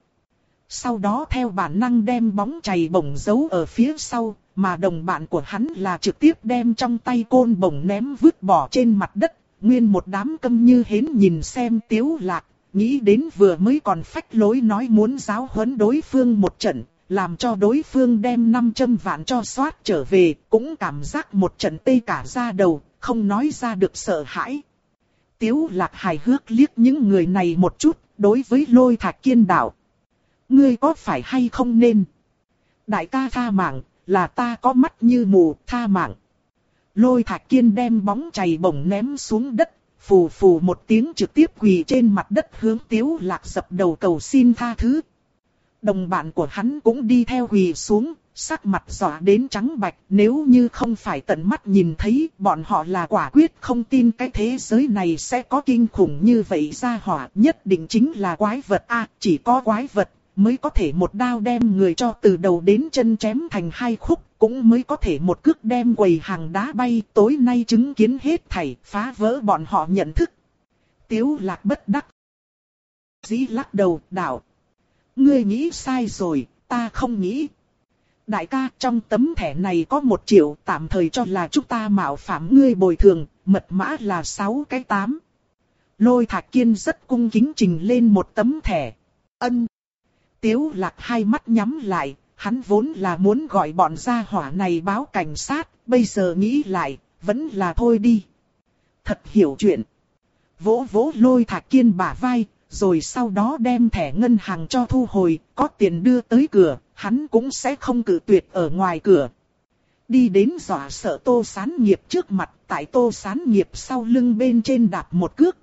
Speaker 1: Sau đó theo bản năng đem bóng chày bổng giấu ở phía sau, mà đồng bạn của hắn là trực tiếp đem trong tay côn bổng ném vứt bỏ trên mặt đất, nguyên một đám câm như hến nhìn xem tiếu lạc, nghĩ đến vừa mới còn phách lối nói muốn giáo huấn đối phương một trận, làm cho đối phương đem 500 vạn cho soát trở về, cũng cảm giác một trận tê cả da đầu, không nói ra được sợ hãi. Tiếu lạc hài hước liếc những người này một chút, đối với lôi thạch kiên đạo. Ngươi có phải hay không nên? Đại ca tha mạng, là ta có mắt như mù, tha mạng. Lôi thạch kiên đem bóng chày bổng ném xuống đất, phù phù một tiếng trực tiếp quỳ trên mặt đất hướng tiếu lạc dập đầu cầu xin tha thứ. Đồng bạn của hắn cũng đi theo quỳ xuống, sắc mặt dọa đến trắng bạch, nếu như không phải tận mắt nhìn thấy, bọn họ là quả quyết không tin cái thế giới này sẽ có kinh khủng như vậy ra hỏa, nhất định chính là quái vật a chỉ có quái vật mới có thể một đao đem người cho từ đầu đến chân chém thành hai khúc, cũng mới có thể một cước đem quầy hàng đá bay, tối nay chứng kiến hết thảy, phá vỡ bọn họ nhận thức. Tiếu lạc bất đắc. Dĩ lắc đầu, đạo. Ngươi nghĩ sai rồi, ta không nghĩ. Đại ca, trong tấm thẻ này có một triệu, tạm thời cho là chúng ta mạo phạm ngươi bồi thường, mật mã là sáu cái tám. Lôi Thạc kiên rất cung kính trình lên một tấm thẻ. Ân. Tiếu lạc hai mắt nhắm lại, hắn vốn là muốn gọi bọn gia hỏa này báo cảnh sát, bây giờ nghĩ lại, vẫn là thôi đi. Thật hiểu chuyện. Vỗ vỗ lôi Thạc kiên bả vai, rồi sau đó đem thẻ ngân hàng cho thu hồi, có tiền đưa tới cửa, hắn cũng sẽ không cự tuyệt ở ngoài cửa. Đi đến dọa sợ tô sán nghiệp trước mặt, tại tô sán nghiệp sau lưng bên trên đạp một cước.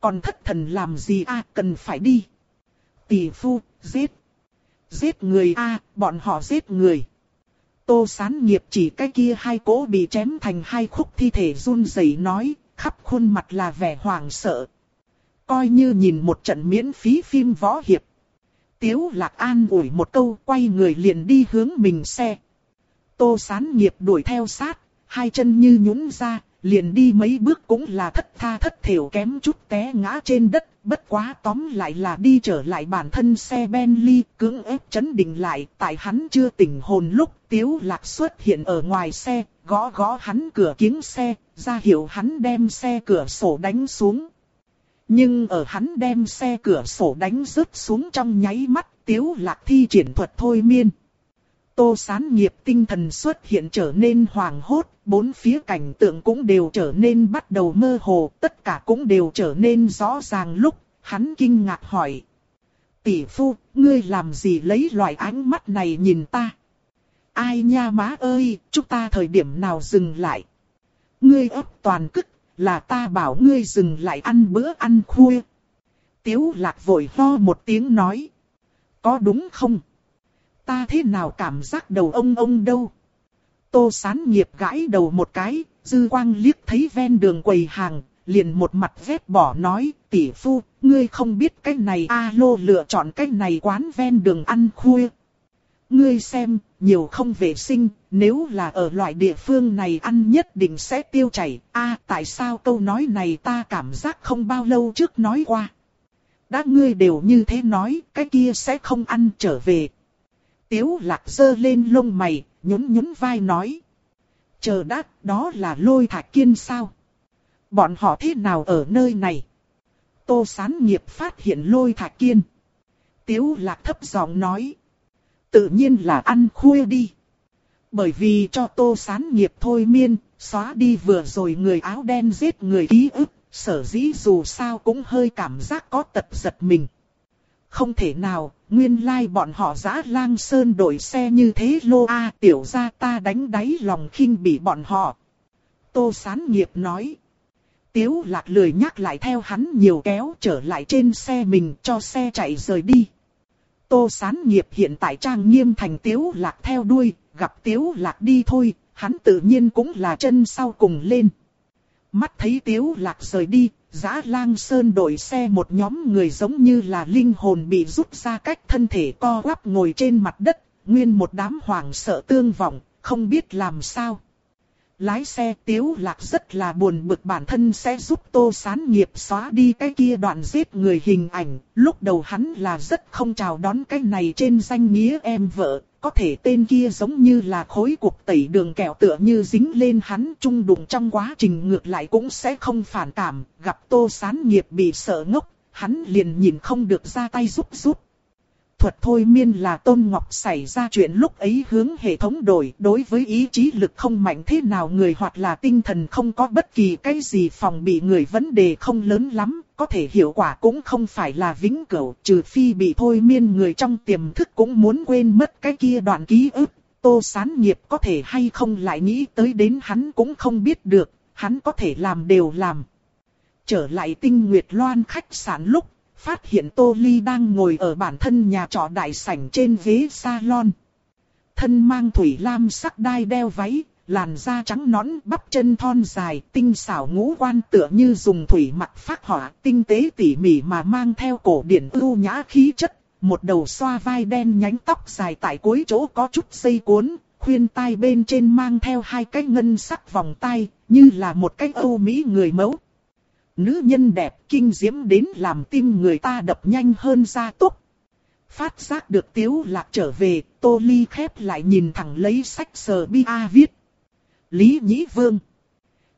Speaker 1: Còn thất thần làm gì a cần phải đi. Tỷ phu, giết. Giết người a bọn họ giết người. Tô sán nghiệp chỉ cái kia hai cỗ bị chém thành hai khúc thi thể run rẩy nói, khắp khuôn mặt là vẻ hoảng sợ. Coi như nhìn một trận miễn phí phim võ hiệp. Tiếu lạc an ủi một câu quay người liền đi hướng mình xe. Tô sán nghiệp đuổi theo sát, hai chân như nhũn ra, liền đi mấy bước cũng là thất tha thất thiểu kém chút té ngã trên đất, bất quá tóm lại là đi trở lại bản thân xe Bentley, cưỡng ép chấn định lại, tại hắn chưa tỉnh hồn lúc, tiếu lạc xuất hiện ở ngoài xe, gõ gõ hắn cửa kính xe, ra hiệu hắn đem xe cửa sổ đánh xuống. Nhưng ở hắn đem xe cửa sổ đánh rớt xuống trong nháy mắt, tiếu lạc thi triển thuật thôi miên. Tô sán nghiệp tinh thần xuất hiện trở nên hoàng hốt, bốn phía cảnh tượng cũng đều trở nên bắt đầu mơ hồ, tất cả cũng đều trở nên rõ ràng lúc, hắn kinh ngạc hỏi. Tỷ phu, ngươi làm gì lấy loại ánh mắt này nhìn ta? Ai nha má ơi, chúng ta thời điểm nào dừng lại? Ngươi ấp toàn cức, là ta bảo ngươi dừng lại ăn bữa ăn khuya. Tiếu lạc vội ho một tiếng nói. Có đúng không? Ta thế nào cảm giác đầu ông ông đâu? Tô sán nghiệp gãi đầu một cái, dư quang liếc thấy ven đường quầy hàng, liền một mặt vét bỏ nói, tỷ phu, ngươi không biết cái này a lô lựa chọn cái này quán ven đường ăn khuya. Ngươi xem, nhiều không vệ sinh, nếu là ở loại địa phương này ăn nhất định sẽ tiêu chảy. a tại sao câu nói này ta cảm giác không bao lâu trước nói qua. Đã ngươi đều như thế nói, cái kia sẽ không ăn trở về. Tiếu lạc dơ lên lông mày, nhún nhún vai nói. Chờ đã, đó là lôi thạch kiên sao? Bọn họ thế nào ở nơi này? Tô sán nghiệp phát hiện lôi thạch kiên. Tiếu lạc thấp giọng nói. Tự nhiên là ăn khuya đi. Bởi vì cho tô sán nghiệp thôi miên, xóa đi vừa rồi người áo đen giết người ký ức, sở dĩ dù sao cũng hơi cảm giác có tật giật mình. Không thể nào, nguyên lai like bọn họ giã lang sơn đổi xe như thế lô a tiểu ra ta đánh đáy lòng khinh bị bọn họ. Tô sán nghiệp nói. Tiếu lạc lười nhắc lại theo hắn nhiều kéo trở lại trên xe mình cho xe chạy rời đi. Tô sán nghiệp hiện tại trang nghiêm thành tiếu lạc theo đuôi, gặp tiếu lạc đi thôi, hắn tự nhiên cũng là chân sau cùng lên. Mắt thấy tiếu lạc rời đi, giã lang sơn đổi xe một nhóm người giống như là linh hồn bị rút ra cách thân thể co quắp ngồi trên mặt đất, nguyên một đám hoảng sợ tương vọng, không biết làm sao. Lái xe tiếu lạc rất là buồn bực bản thân sẽ giúp tô sán nghiệp xóa đi cái kia đoạn giết người hình ảnh. Lúc đầu hắn là rất không chào đón cái này trên danh nghĩa em vợ. Có thể tên kia giống như là khối cục tẩy đường kẹo tựa như dính lên hắn trung đụng trong quá trình ngược lại cũng sẽ không phản cảm. Gặp tô sán nghiệp bị sợ ngốc, hắn liền nhìn không được ra tay giúp giúp thuật thôi miên là Tôn Ngọc xảy ra chuyện lúc ấy hướng hệ thống đổi đối với ý chí lực không mạnh thế nào người hoặc là tinh thần không có bất kỳ cái gì phòng bị người vấn đề không lớn lắm, có thể hiệu quả cũng không phải là vĩnh cửu, trừ phi bị thôi miên người trong tiềm thức cũng muốn quên mất cái kia đoạn ký ức. Tô sán nghiệp có thể hay không lại nghĩ tới đến hắn cũng không biết được, hắn có thể làm đều làm. Trở lại tinh nguyệt loan khách sạn lúc, phát hiện Tô Ly đang ngồi ở bản thân nhà trọ đại sảnh trên ghế salon. Thân mang thủy lam sắc đai đeo váy, làn da trắng nõn bắp chân thon dài, tinh xảo ngũ quan tựa như dùng thủy mặt phát hỏa, tinh tế tỉ mỉ mà mang theo cổ điển ưu nhã khí chất. Một đầu xoa vai đen nhánh tóc dài tại cuối chỗ có chút dây cuốn, khuyên tai bên trên mang theo hai cái ngân sắc vòng tay, như là một cái âu mỹ người mẫu. Nữ nhân đẹp kinh diễm đến làm tim người ta đập nhanh hơn ra tốc. Phát giác được tiếu lạc trở về, tô ly khép lại nhìn thẳng lấy sách sờ bi a viết. Lý Nhĩ Vương.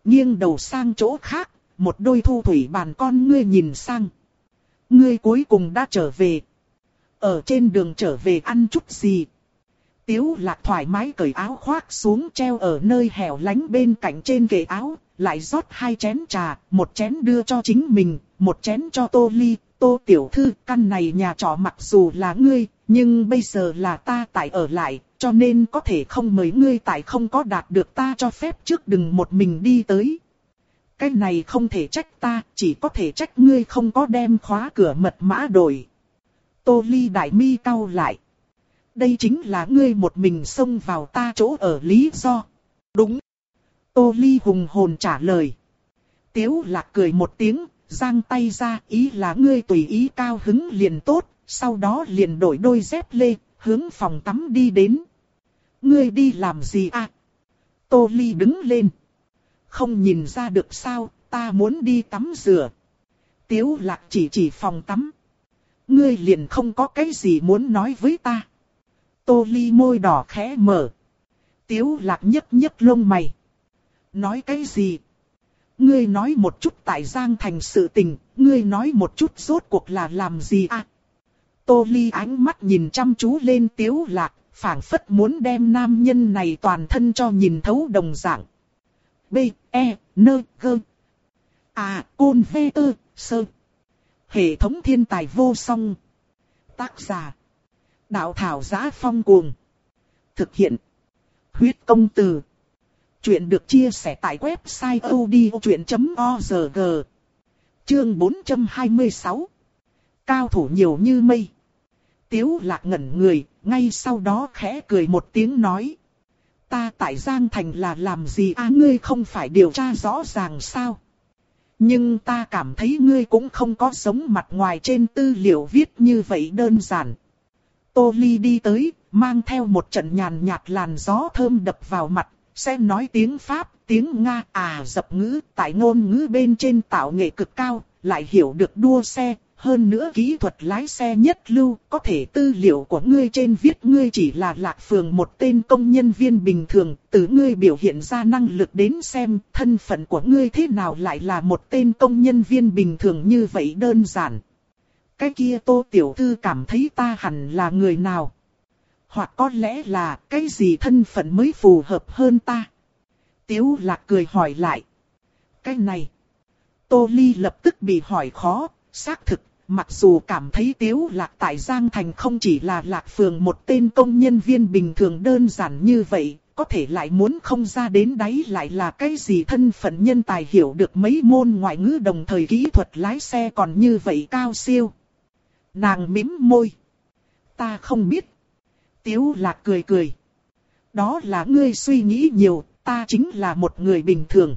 Speaker 1: Nghiêng đầu sang chỗ khác, một đôi thu thủy bàn con ngươi nhìn sang. Ngươi cuối cùng đã trở về. Ở trên đường trở về ăn chút gì? Tiếu lạc thoải mái cởi áo khoác xuống treo ở nơi hẻo lánh bên cạnh trên kệ áo, lại rót hai chén trà, một chén đưa cho chính mình, một chén cho tô ly, tô tiểu thư, căn này nhà trọ mặc dù là ngươi, nhưng bây giờ là ta tại ở lại, cho nên có thể không mời ngươi tại không có đạt được ta cho phép trước đừng một mình đi tới. Cái này không thể trách ta, chỉ có thể trách ngươi không có đem khóa cửa mật mã đổi. Tô ly đại mi cau lại. Đây chính là ngươi một mình xông vào ta chỗ ở lý do. Đúng. Tô ly hùng hồn trả lời. Tiếu lạc cười một tiếng, giang tay ra ý là ngươi tùy ý cao hứng liền tốt, sau đó liền đổi đôi dép lê, hướng phòng tắm đi đến. Ngươi đi làm gì à? Tô Ly đứng lên. Không nhìn ra được sao, ta muốn đi tắm rửa. Tiếu lạc chỉ chỉ phòng tắm. Ngươi liền không có cái gì muốn nói với ta. Tô Ly môi đỏ khẽ mở. Tiếu lạc nhấc nhấc lông mày. Nói cái gì? Ngươi nói một chút tại Giang Thành sự tình, ngươi nói một chút rốt cuộc là làm gì à? Tô Ly ánh mắt nhìn chăm chú lên Tiếu Lạc, phảng phất muốn đem nam nhân này toàn thân cho nhìn thấu đồng dạng. B, E, N, G. À, Côn V, Tơ, Sơ. Hệ thống thiên tài vô song. Tác giả. Đạo thảo giá phong cuồng. Thực hiện. Huyết công từ. Chuyện được chia sẻ tại website odchuyện.org. Chương 426. Cao thủ nhiều như mây. Tiếu lạc ngẩn người, ngay sau đó khẽ cười một tiếng nói. Ta tại Giang Thành là làm gì à ngươi không phải điều tra rõ ràng sao? Nhưng ta cảm thấy ngươi cũng không có sống mặt ngoài trên tư liệu viết như vậy đơn giản. Tô Ly đi tới, mang theo một trận nhàn nhạt làn gió thơm đập vào mặt, sẽ nói tiếng Pháp, tiếng Nga, à dập ngữ, tại ngôn ngữ bên trên tạo nghệ cực cao, lại hiểu được đua xe, hơn nữa kỹ thuật lái xe nhất lưu, có thể tư liệu của ngươi trên viết ngươi chỉ là lạc phường một tên công nhân viên bình thường, từ ngươi biểu hiện ra năng lực đến xem thân phận của ngươi thế nào lại là một tên công nhân viên bình thường như vậy đơn giản. Cái kia tô tiểu thư cảm thấy ta hẳn là người nào? Hoặc có lẽ là cái gì thân phận mới phù hợp hơn ta? Tiếu lạc cười hỏi lại. Cái này. Tô Ly lập tức bị hỏi khó, xác thực Mặc dù cảm thấy tiếu lạc tại Giang Thành không chỉ là lạc phường một tên công nhân viên bình thường đơn giản như vậy, có thể lại muốn không ra đến đấy lại là cái gì thân phận nhân tài hiểu được mấy môn ngoại ngữ đồng thời kỹ thuật lái xe còn như vậy cao siêu. Nàng mím môi. Ta không biết. Tiếu lạc cười cười. Đó là ngươi suy nghĩ nhiều, ta chính là một người bình thường.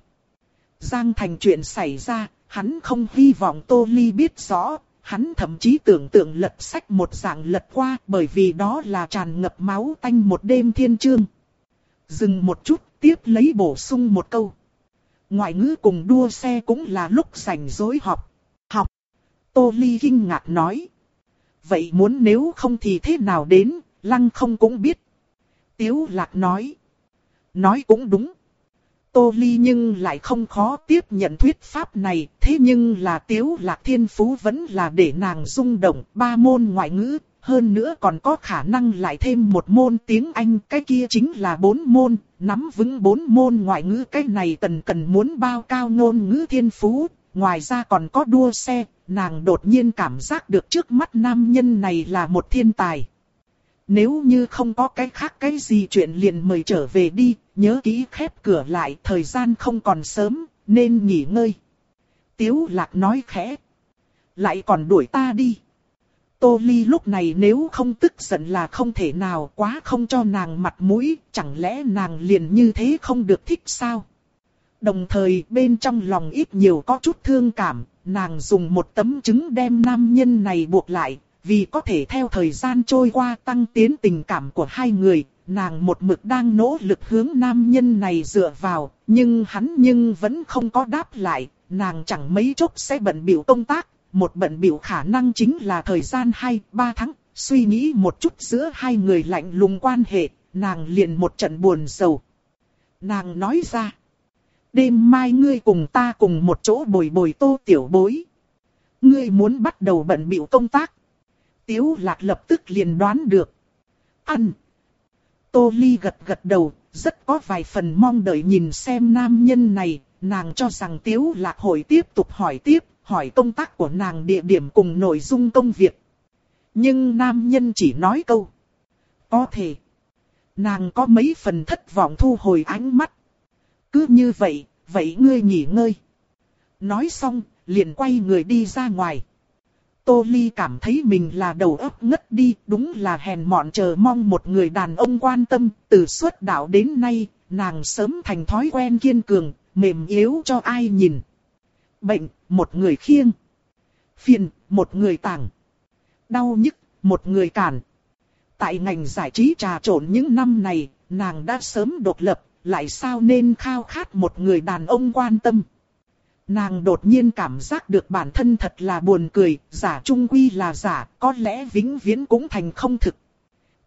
Speaker 1: Giang Thành chuyện xảy ra, hắn không hy vọng Tô Ly biết rõ, hắn thậm chí tưởng tượng lật sách một dạng lật qua bởi vì đó là tràn ngập máu tanh một đêm thiên chương. Dừng một chút, tiếp lấy bổ sung một câu. Ngoại ngữ cùng đua xe cũng là lúc rảnh rối học. Học. Tô Ly kinh ngạc nói. Vậy muốn nếu không thì thế nào đến, lăng không cũng biết. Tiếu lạc nói. Nói cũng đúng. Tô Ly nhưng lại không khó tiếp nhận thuyết pháp này, thế nhưng là tiếu lạc thiên phú vẫn là để nàng rung động ba môn ngoại ngữ, hơn nữa còn có khả năng lại thêm một môn tiếng Anh, cái kia chính là bốn môn, nắm vững bốn môn ngoại ngữ cái này tần cần muốn bao cao ngôn ngữ thiên phú, ngoài ra còn có đua xe, nàng đột nhiên cảm giác được trước mắt nam nhân này là một thiên tài. Nếu như không có cái khác cái gì chuyện liền mời trở về đi, nhớ kỹ khép cửa lại, thời gian không còn sớm, nên nghỉ ngơi. Tiếu lạc nói khẽ. Lại còn đuổi ta đi. Tô Ly lúc này nếu không tức giận là không thể nào quá không cho nàng mặt mũi, chẳng lẽ nàng liền như thế không được thích sao? Đồng thời bên trong lòng ít nhiều có chút thương cảm, nàng dùng một tấm trứng đem nam nhân này buộc lại, vì có thể theo thời gian trôi qua tăng tiến tình cảm của hai người, nàng một mực đang nỗ lực hướng nam nhân này dựa vào, nhưng hắn nhưng vẫn không có đáp lại, nàng chẳng mấy chốc sẽ bận biểu công tác, một bận biểu khả năng chính là thời gian 2-3 tháng, suy nghĩ một chút giữa hai người lạnh lùng quan hệ, nàng liền một trận buồn sầu. Nàng nói ra, đêm mai ngươi cùng ta cùng một chỗ bồi bồi tô tiểu bối. Ngươi muốn bắt đầu bận bịu công tác. Tiếu lạc lập tức liền đoán được. Ăn. Tô Ly gật gật đầu, rất có vài phần mong đợi nhìn xem nam nhân này, nàng cho rằng Tiếu Lạc hội tiếp tục hỏi tiếp, hỏi công tác của nàng địa điểm cùng nội dung công việc. Nhưng nam nhân chỉ nói câu. Có thể. Nàng có mấy phần thất vọng thu hồi ánh mắt. Cứ như vậy, vậy ngươi nghỉ ngơi. Nói xong, liền quay người đi ra ngoài. Tô Ly cảm thấy mình là đầu óc ngất đi, đúng là hèn mọn chờ mong một người đàn ông quan tâm, từ xuất đạo đến nay, nàng sớm thành thói quen kiên cường, mềm yếu cho ai nhìn. Bệnh, một người khiêng. Phiền, một người tàng. Đau nhức, một người cản. Tại ngành giải trí trà trộn những năm này, nàng đã sớm độc lập, lại sao nên khao khát một người đàn ông quan tâm. Nàng đột nhiên cảm giác được bản thân thật là buồn cười, giả trung quy là giả, có lẽ vĩnh viễn cũng thành không thực.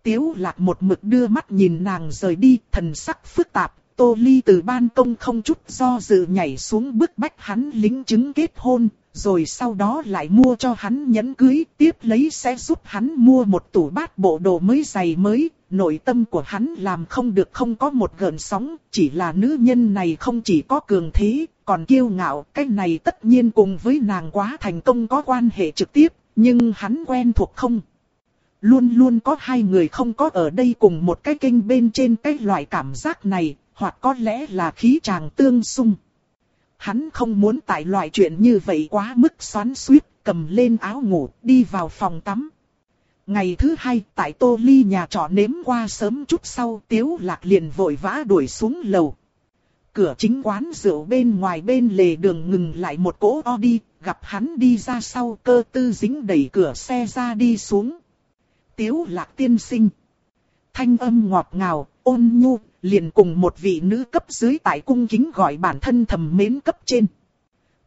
Speaker 1: Tiếu lạc một mực đưa mắt nhìn nàng rời đi, thần sắc phức tạp, Tô Ly từ ban công không chút do dự nhảy xuống bức bách hắn lính chứng kết hôn, rồi sau đó lại mua cho hắn nhẫn cưới, tiếp lấy sẽ giúp hắn mua một tủ bát bộ đồ mới giày mới. Nội tâm của hắn làm không được không có một gợn sóng, chỉ là nữ nhân này không chỉ có cường thế, còn kiêu ngạo, cái này tất nhiên cùng với nàng quá thành công có quan hệ trực tiếp, nhưng hắn quen thuộc không. Luôn luôn có hai người không có ở đây cùng một cái kênh bên trên cái loại cảm giác này, hoặc có lẽ là khí chàng tương xung. Hắn không muốn tại loại chuyện như vậy quá mức xoắn suýt, cầm lên áo ngủ, đi vào phòng tắm. Ngày thứ hai, tại Tô Ly nhà trọ nếm qua sớm chút sau, Tiếu Lạc liền vội vã đuổi xuống lầu. Cửa chính quán rượu bên ngoài bên lề đường ngừng lại một cỗ Audi, gặp hắn đi ra sau cơ tư dính đẩy cửa xe ra đi xuống. Tiếu Lạc tiên sinh. Thanh âm ngọt ngào, ôn nhu, liền cùng một vị nữ cấp dưới tại cung kính gọi bản thân thầm mến cấp trên.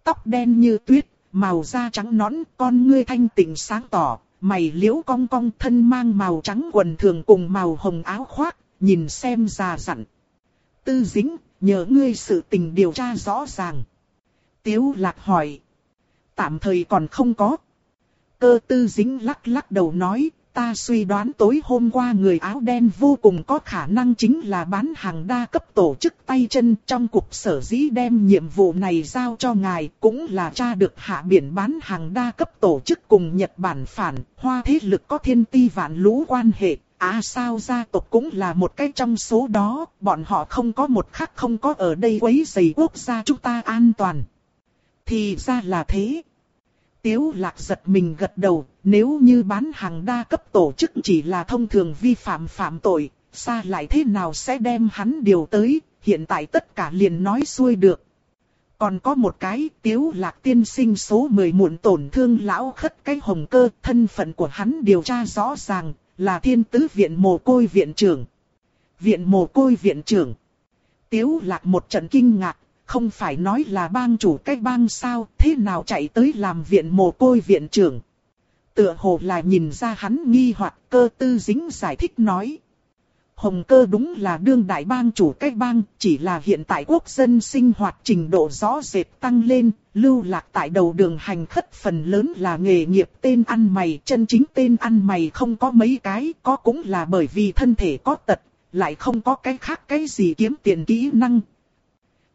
Speaker 1: Tóc đen như tuyết, màu da trắng nõn, con ngươi thanh tịnh sáng tỏ, mày liễu cong cong thân mang màu trắng quần thường cùng màu hồng áo khoác, nhìn xem già dặn. Tư dính, nhờ ngươi sự tình điều tra rõ ràng. Tiếu lạc hỏi. Tạm thời còn không có. Cơ tư dính lắc lắc đầu nói, Ta suy đoán tối hôm qua người áo đen vô cùng có khả năng chính là bán hàng đa cấp tổ chức tay chân trong cục sở dĩ đem nhiệm vụ này giao cho ngài cũng là tra được hạ biển bán hàng đa cấp tổ chức cùng Nhật Bản phản, hoa thế lực có thiên ti vạn lũ quan hệ. À sao gia tộc cũng là một cái trong số đó, bọn họ không có một khắc không có ở đây quấy rầy quốc gia chúng ta an toàn. Thì ra là thế. Tiếu lạc giật mình gật đầu, nếu như bán hàng đa cấp tổ chức chỉ là thông thường vi phạm phạm tội, xa lại thế nào sẽ đem hắn điều tới, hiện tại tất cả liền nói xuôi được. Còn có một cái, tiếu lạc tiên sinh số 10 muộn tổn thương lão khất cái hồng cơ, thân phận của hắn điều tra rõ ràng, là thiên tứ viện mồ côi viện trưởng. Viện mồ côi viện trưởng. Tiếu lạc một trận kinh ngạc, không phải nói là bang chủ cái bang sao, thế nào chạy tới làm viện mồ côi viện trưởng. Tựa hồ là nhìn ra hắn nghi hoặc cơ tư dính giải thích nói. Hồng cơ đúng là đương đại bang chủ cái bang, chỉ là hiện tại quốc dân sinh hoạt trình độ rõ rệt tăng lên, lưu lạc tại đầu đường hành khất phần lớn là nghề nghiệp tên ăn mày, chân chính tên ăn mày không có mấy cái, có cũng là bởi vì thân thể có tật, lại không có cái khác cái gì kiếm tiền kỹ năng,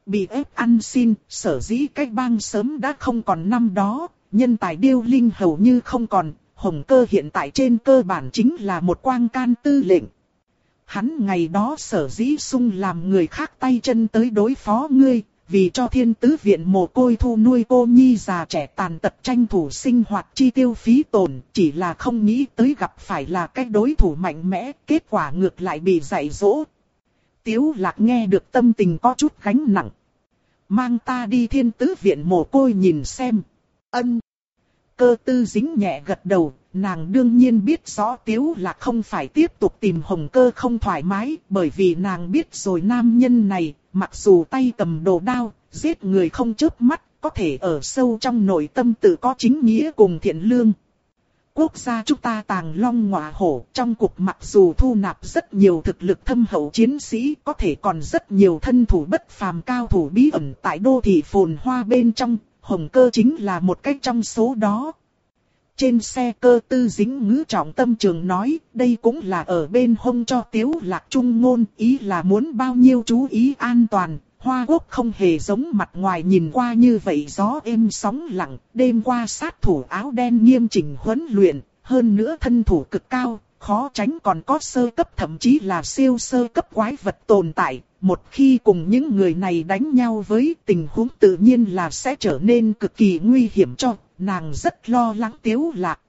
Speaker 1: Bị ép ăn xin, sở dĩ cách bang sớm đã không còn năm đó, nhân tài điêu linh hầu như không còn, hồng cơ hiện tại trên cơ bản chính là một quang can tư lệnh. Hắn ngày đó sở dĩ sung làm người khác tay chân tới đối phó ngươi, vì cho thiên tứ viện mồ côi thu nuôi cô nhi già trẻ tàn tật tranh thủ sinh hoạt chi tiêu phí tổn, chỉ là không nghĩ tới gặp phải là cái đối thủ mạnh mẽ, kết quả ngược lại bị dạy dỗ. Tiếu lạc nghe được tâm tình có chút gánh nặng. Mang ta đi thiên tứ viện mồ côi nhìn xem. Ân. Cơ tư dính nhẹ gật đầu, nàng đương nhiên biết rõ tiếu lạc không phải tiếp tục tìm hồng cơ không thoải mái, bởi vì nàng biết rồi nam nhân này, mặc dù tay cầm đồ đao, giết người không chớp mắt, có thể ở sâu trong nội tâm tự có chính nghĩa cùng thiện lương. Quốc gia chúng ta tàng long ngọa hổ, trong cuộc mặc dù thu nạp rất nhiều thực lực thâm hậu chiến sĩ, có thể còn rất nhiều thân thủ bất phàm cao thủ bí ẩn tại đô thị phồn hoa bên trong, hồng cơ chính là một cách trong số đó. Trên xe cơ tư dính ngữ trọng tâm trường nói, đây cũng là ở bên hông cho tiếu lạc trung ngôn, ý là muốn bao nhiêu chú ý an toàn. Hoa quốc không hề giống mặt ngoài nhìn qua như vậy gió êm sóng lặng, đêm qua sát thủ áo đen nghiêm chỉnh huấn luyện, hơn nữa thân thủ cực cao, khó tránh còn có sơ cấp thậm chí là siêu sơ cấp quái vật tồn tại. Một khi cùng những người này đánh nhau với tình huống tự nhiên là sẽ trở nên cực kỳ nguy hiểm cho nàng rất lo lắng Tiếu Lạc.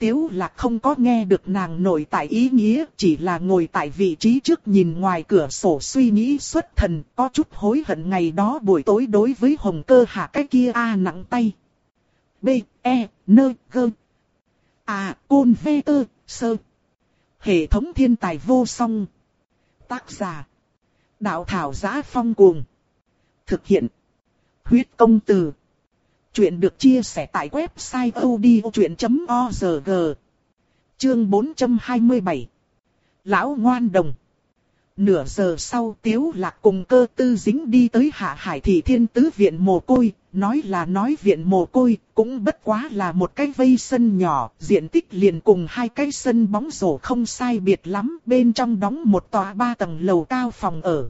Speaker 1: Tiếu Lạc không có nghe được nàng nổi tại ý nghĩa, chỉ là ngồi tại vị trí trước nhìn ngoài cửa sổ suy nghĩ xuất thần, có chút hối hận ngày đó buổi tối đối với hồng cơ hạ cái kia A nặng tay. B, E, N, G. A, Côn, V, Tơ, Sơ. Hệ thống thiên tài vô song. Tác giả. Đạo thảo giá phong cuồng. Thực hiện. Huyết công từ. Chuyện được chia sẻ tại website odchuyện.org Chương 427 Lão ngoan đồng. Nửa giờ sau Tiếu Lạc cùng cơ tư dính đi tới Hạ Hải Thị Thiên Tứ Viện Mồ Côi, nói là nói viện mồ côi, cũng bất quá là một cái vây sân nhỏ, diện tích liền cùng hai cái sân bóng rổ không sai biệt lắm, bên trong đóng một tòa ba tầng lầu cao phòng ở.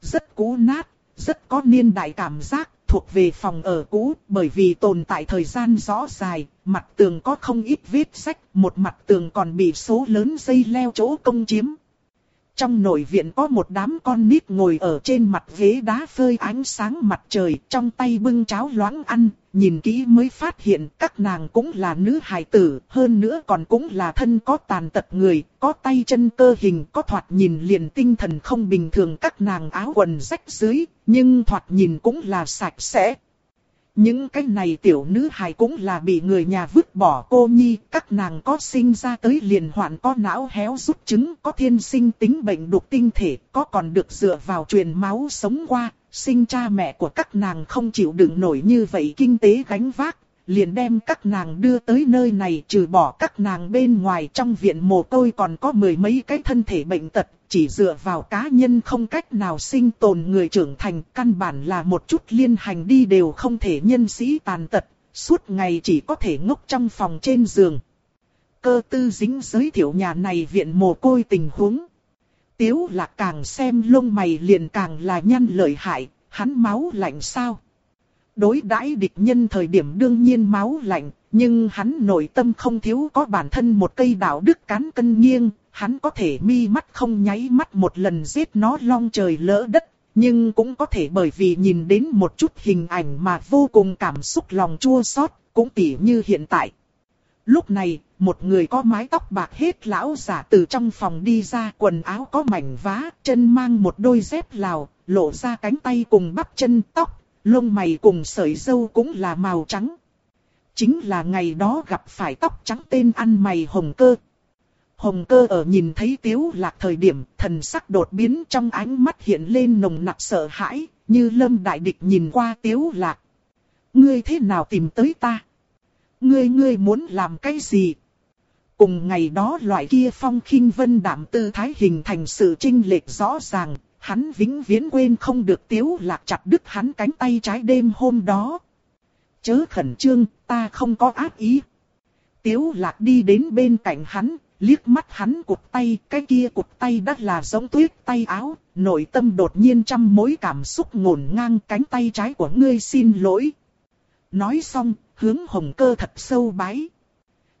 Speaker 1: Rất cũ nát, rất có niên đại cảm giác, thuộc về phòng ở cũ, bởi vì tồn tại thời gian rõ dài, mặt tường có không ít vết sách, một mặt tường còn bị số lớn dây leo chỗ công chiếm. Trong nội viện có một đám con nít ngồi ở trên mặt ghế đá phơi ánh sáng mặt trời, trong tay bưng cháo loãng ăn, nhìn kỹ mới phát hiện các nàng cũng là nữ hài tử, hơn nữa còn cũng là thân có tàn tật người, có tay chân cơ hình, có thoạt nhìn liền tinh thần không bình thường các nàng áo quần rách dưới, nhưng thoạt nhìn cũng là sạch sẽ. Những cái này tiểu nữ hài cũng là bị người nhà vứt bỏ cô nhi, các nàng có sinh ra tới liền hoạn có não héo rút trứng, có thiên sinh tính bệnh đục tinh thể, có còn được dựa vào truyền máu sống qua, sinh cha mẹ của các nàng không chịu đựng nổi như vậy kinh tế gánh vác, liền đem các nàng đưa tới nơi này trừ bỏ các nàng bên ngoài trong viện mồ côi còn có mười mấy cái thân thể bệnh tật, chỉ dựa vào cá nhân không cách nào sinh tồn người trưởng thành, căn bản là một chút liên hành đi đều không thể nhân sĩ tàn tật, suốt ngày chỉ có thể ngốc trong phòng trên giường. Cơ tư dính giới thiệu nhà này viện mồ côi tình huống. Tiếu là càng xem lông mày liền càng là nhăn lợi hại, hắn máu lạnh sao? Đối đãi địch nhân thời điểm đương nhiên máu lạnh, nhưng hắn nội tâm không thiếu có bản thân một cây đạo đức cán cân nghiêng, hắn có thể mi mắt không nháy mắt một lần giết nó long trời lỡ đất, nhưng cũng có thể bởi vì nhìn đến một chút hình ảnh mà vô cùng cảm xúc lòng chua xót, cũng tỉ như hiện tại. Lúc này, một người có mái tóc bạc hết lão giả từ trong phòng đi ra, quần áo có mảnh vá, chân mang một đôi dép lào, lộ ra cánh tay cùng bắp chân tóc, lông mày cùng sợi dâu cũng là màu trắng. Chính là ngày đó gặp phải tóc trắng tên ăn mày hồng cơ. Hồng cơ ở nhìn thấy tiếu lạc thời điểm, thần sắc đột biến trong ánh mắt hiện lên nồng nặc sợ hãi, như lâm đại địch nhìn qua tiếu lạc. Ngươi thế nào tìm tới ta? Ngươi ngươi muốn làm cái gì? Cùng ngày đó loại kia phong khinh vân đảm tư thái hình thành sự trinh lệch rõ ràng, hắn vĩnh viễn quên không được tiếu lạc chặt đứt hắn cánh tay trái đêm hôm đó. Chớ khẩn trương, ta không có ác ý. Tiếu lạc đi đến bên cạnh hắn, liếc mắt hắn cụt tay, cái kia cụt tay đắt là giống tuyết tay áo, nội tâm đột nhiên trăm mối cảm xúc ngổn ngang cánh tay trái của ngươi xin lỗi. Nói xong, hướng hồng cơ thật sâu bái.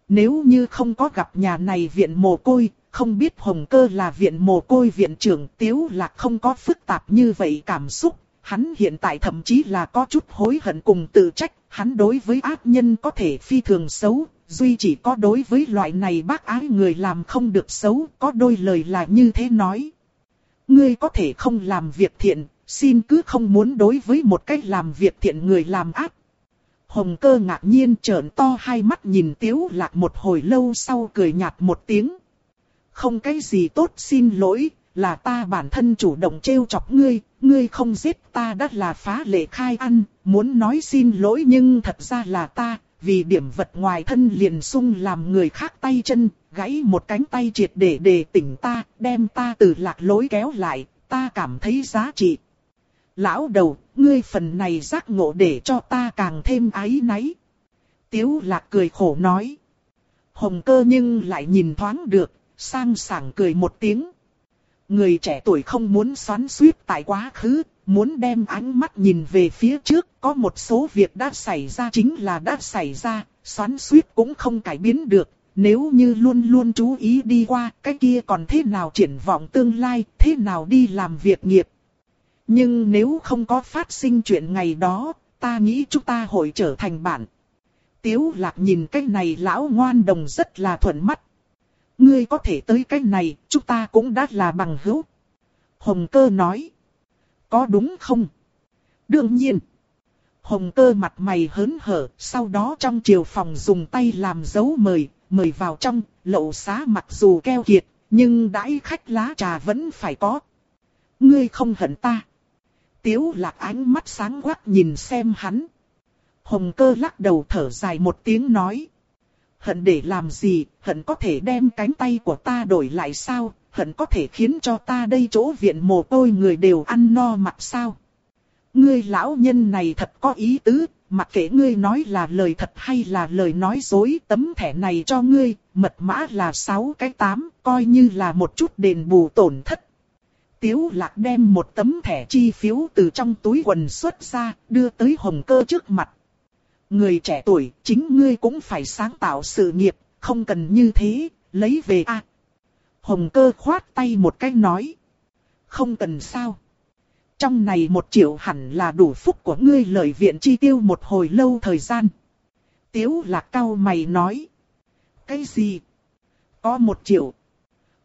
Speaker 1: Nếu như không có gặp nhà này viện mồ côi, không biết hồng cơ là viện mồ côi viện trưởng tiếu lạc không có phức tạp như vậy cảm xúc. Hắn hiện tại thậm chí là có chút hối hận cùng tự trách, hắn đối với ác nhân có thể phi thường xấu, duy chỉ có đối với loại này bác ái người làm không được xấu, có đôi lời là như thế nói. Ngươi có thể không làm việc thiện, xin cứ không muốn đối với một cách làm việc thiện người làm ác. Hồng cơ ngạc nhiên trợn to hai mắt nhìn tiếu lạc một hồi lâu sau cười nhạt một tiếng. Không cái gì tốt xin lỗi, là ta bản thân chủ động trêu chọc ngươi, ngươi không giết ta đã là phá lệ khai ăn, muốn nói xin lỗi nhưng thật ra là ta, vì điểm vật ngoài thân liền sung làm người khác tay chân, gãy một cánh tay triệt để để tỉnh ta, đem ta từ lạc lối kéo lại, ta cảm thấy giá trị. Lão đầu, ngươi phần này giác ngộ để cho ta càng thêm ái náy. Tiếu lạc cười khổ nói. Hồng cơ nhưng lại nhìn thoáng được, sang sảng cười một tiếng. Người trẻ tuổi không muốn xoắn suýt tại quá khứ, muốn đem ánh mắt nhìn về phía trước, có một số việc đã xảy ra chính là đã xảy ra, xoắn suýt cũng không cải biến được, nếu như luôn luôn chú ý đi qua, cái kia còn thế nào triển vọng tương lai, thế nào đi làm việc nghiệp. Nhưng nếu không có phát sinh chuyện ngày đó, ta nghĩ chúng ta hội trở thành bạn. Tiếu lạc nhìn cái này lão ngoan đồng rất là thuận mắt. Ngươi có thể tới cái này, chúng ta cũng đã là bằng hữu. Hồng cơ nói. Có đúng không? Đương nhiên. Hồng cơ mặt mày hớn hở, sau đó trong chiều phòng dùng tay làm dấu mời, mời vào trong, lậu xá mặc dù keo kiệt, nhưng đãi khách lá trà vẫn phải có. Ngươi không hận ta. Tiếu lạc ánh mắt sáng quắc nhìn xem hắn. Hồng cơ lắc đầu thở dài một tiếng nói. Hận để làm gì, hận có thể đem cánh tay của ta đổi lại sao, hận có thể khiến cho ta đây chỗ viện mồ côi người đều ăn no mặc sao. Ngươi lão nhân này thật có ý tứ, mặc kệ ngươi nói là lời thật hay là lời nói dối, tấm thẻ này cho ngươi, mật mã là 6 cái 8, coi như là một chút đền bù tổn thất. Tiếu lạc đem một tấm thẻ chi phiếu từ trong túi quần xuất ra, đưa tới hồng cơ trước mặt. Người trẻ tuổi, chính ngươi cũng phải sáng tạo sự nghiệp, không cần như thế, lấy về a. Hồng cơ khoát tay một cái nói. Không cần sao. Trong này một triệu hẳn là đủ phúc của ngươi lời viện chi tiêu một hồi lâu thời gian. Tiếu là cao mày nói. Cái gì? Có một triệu.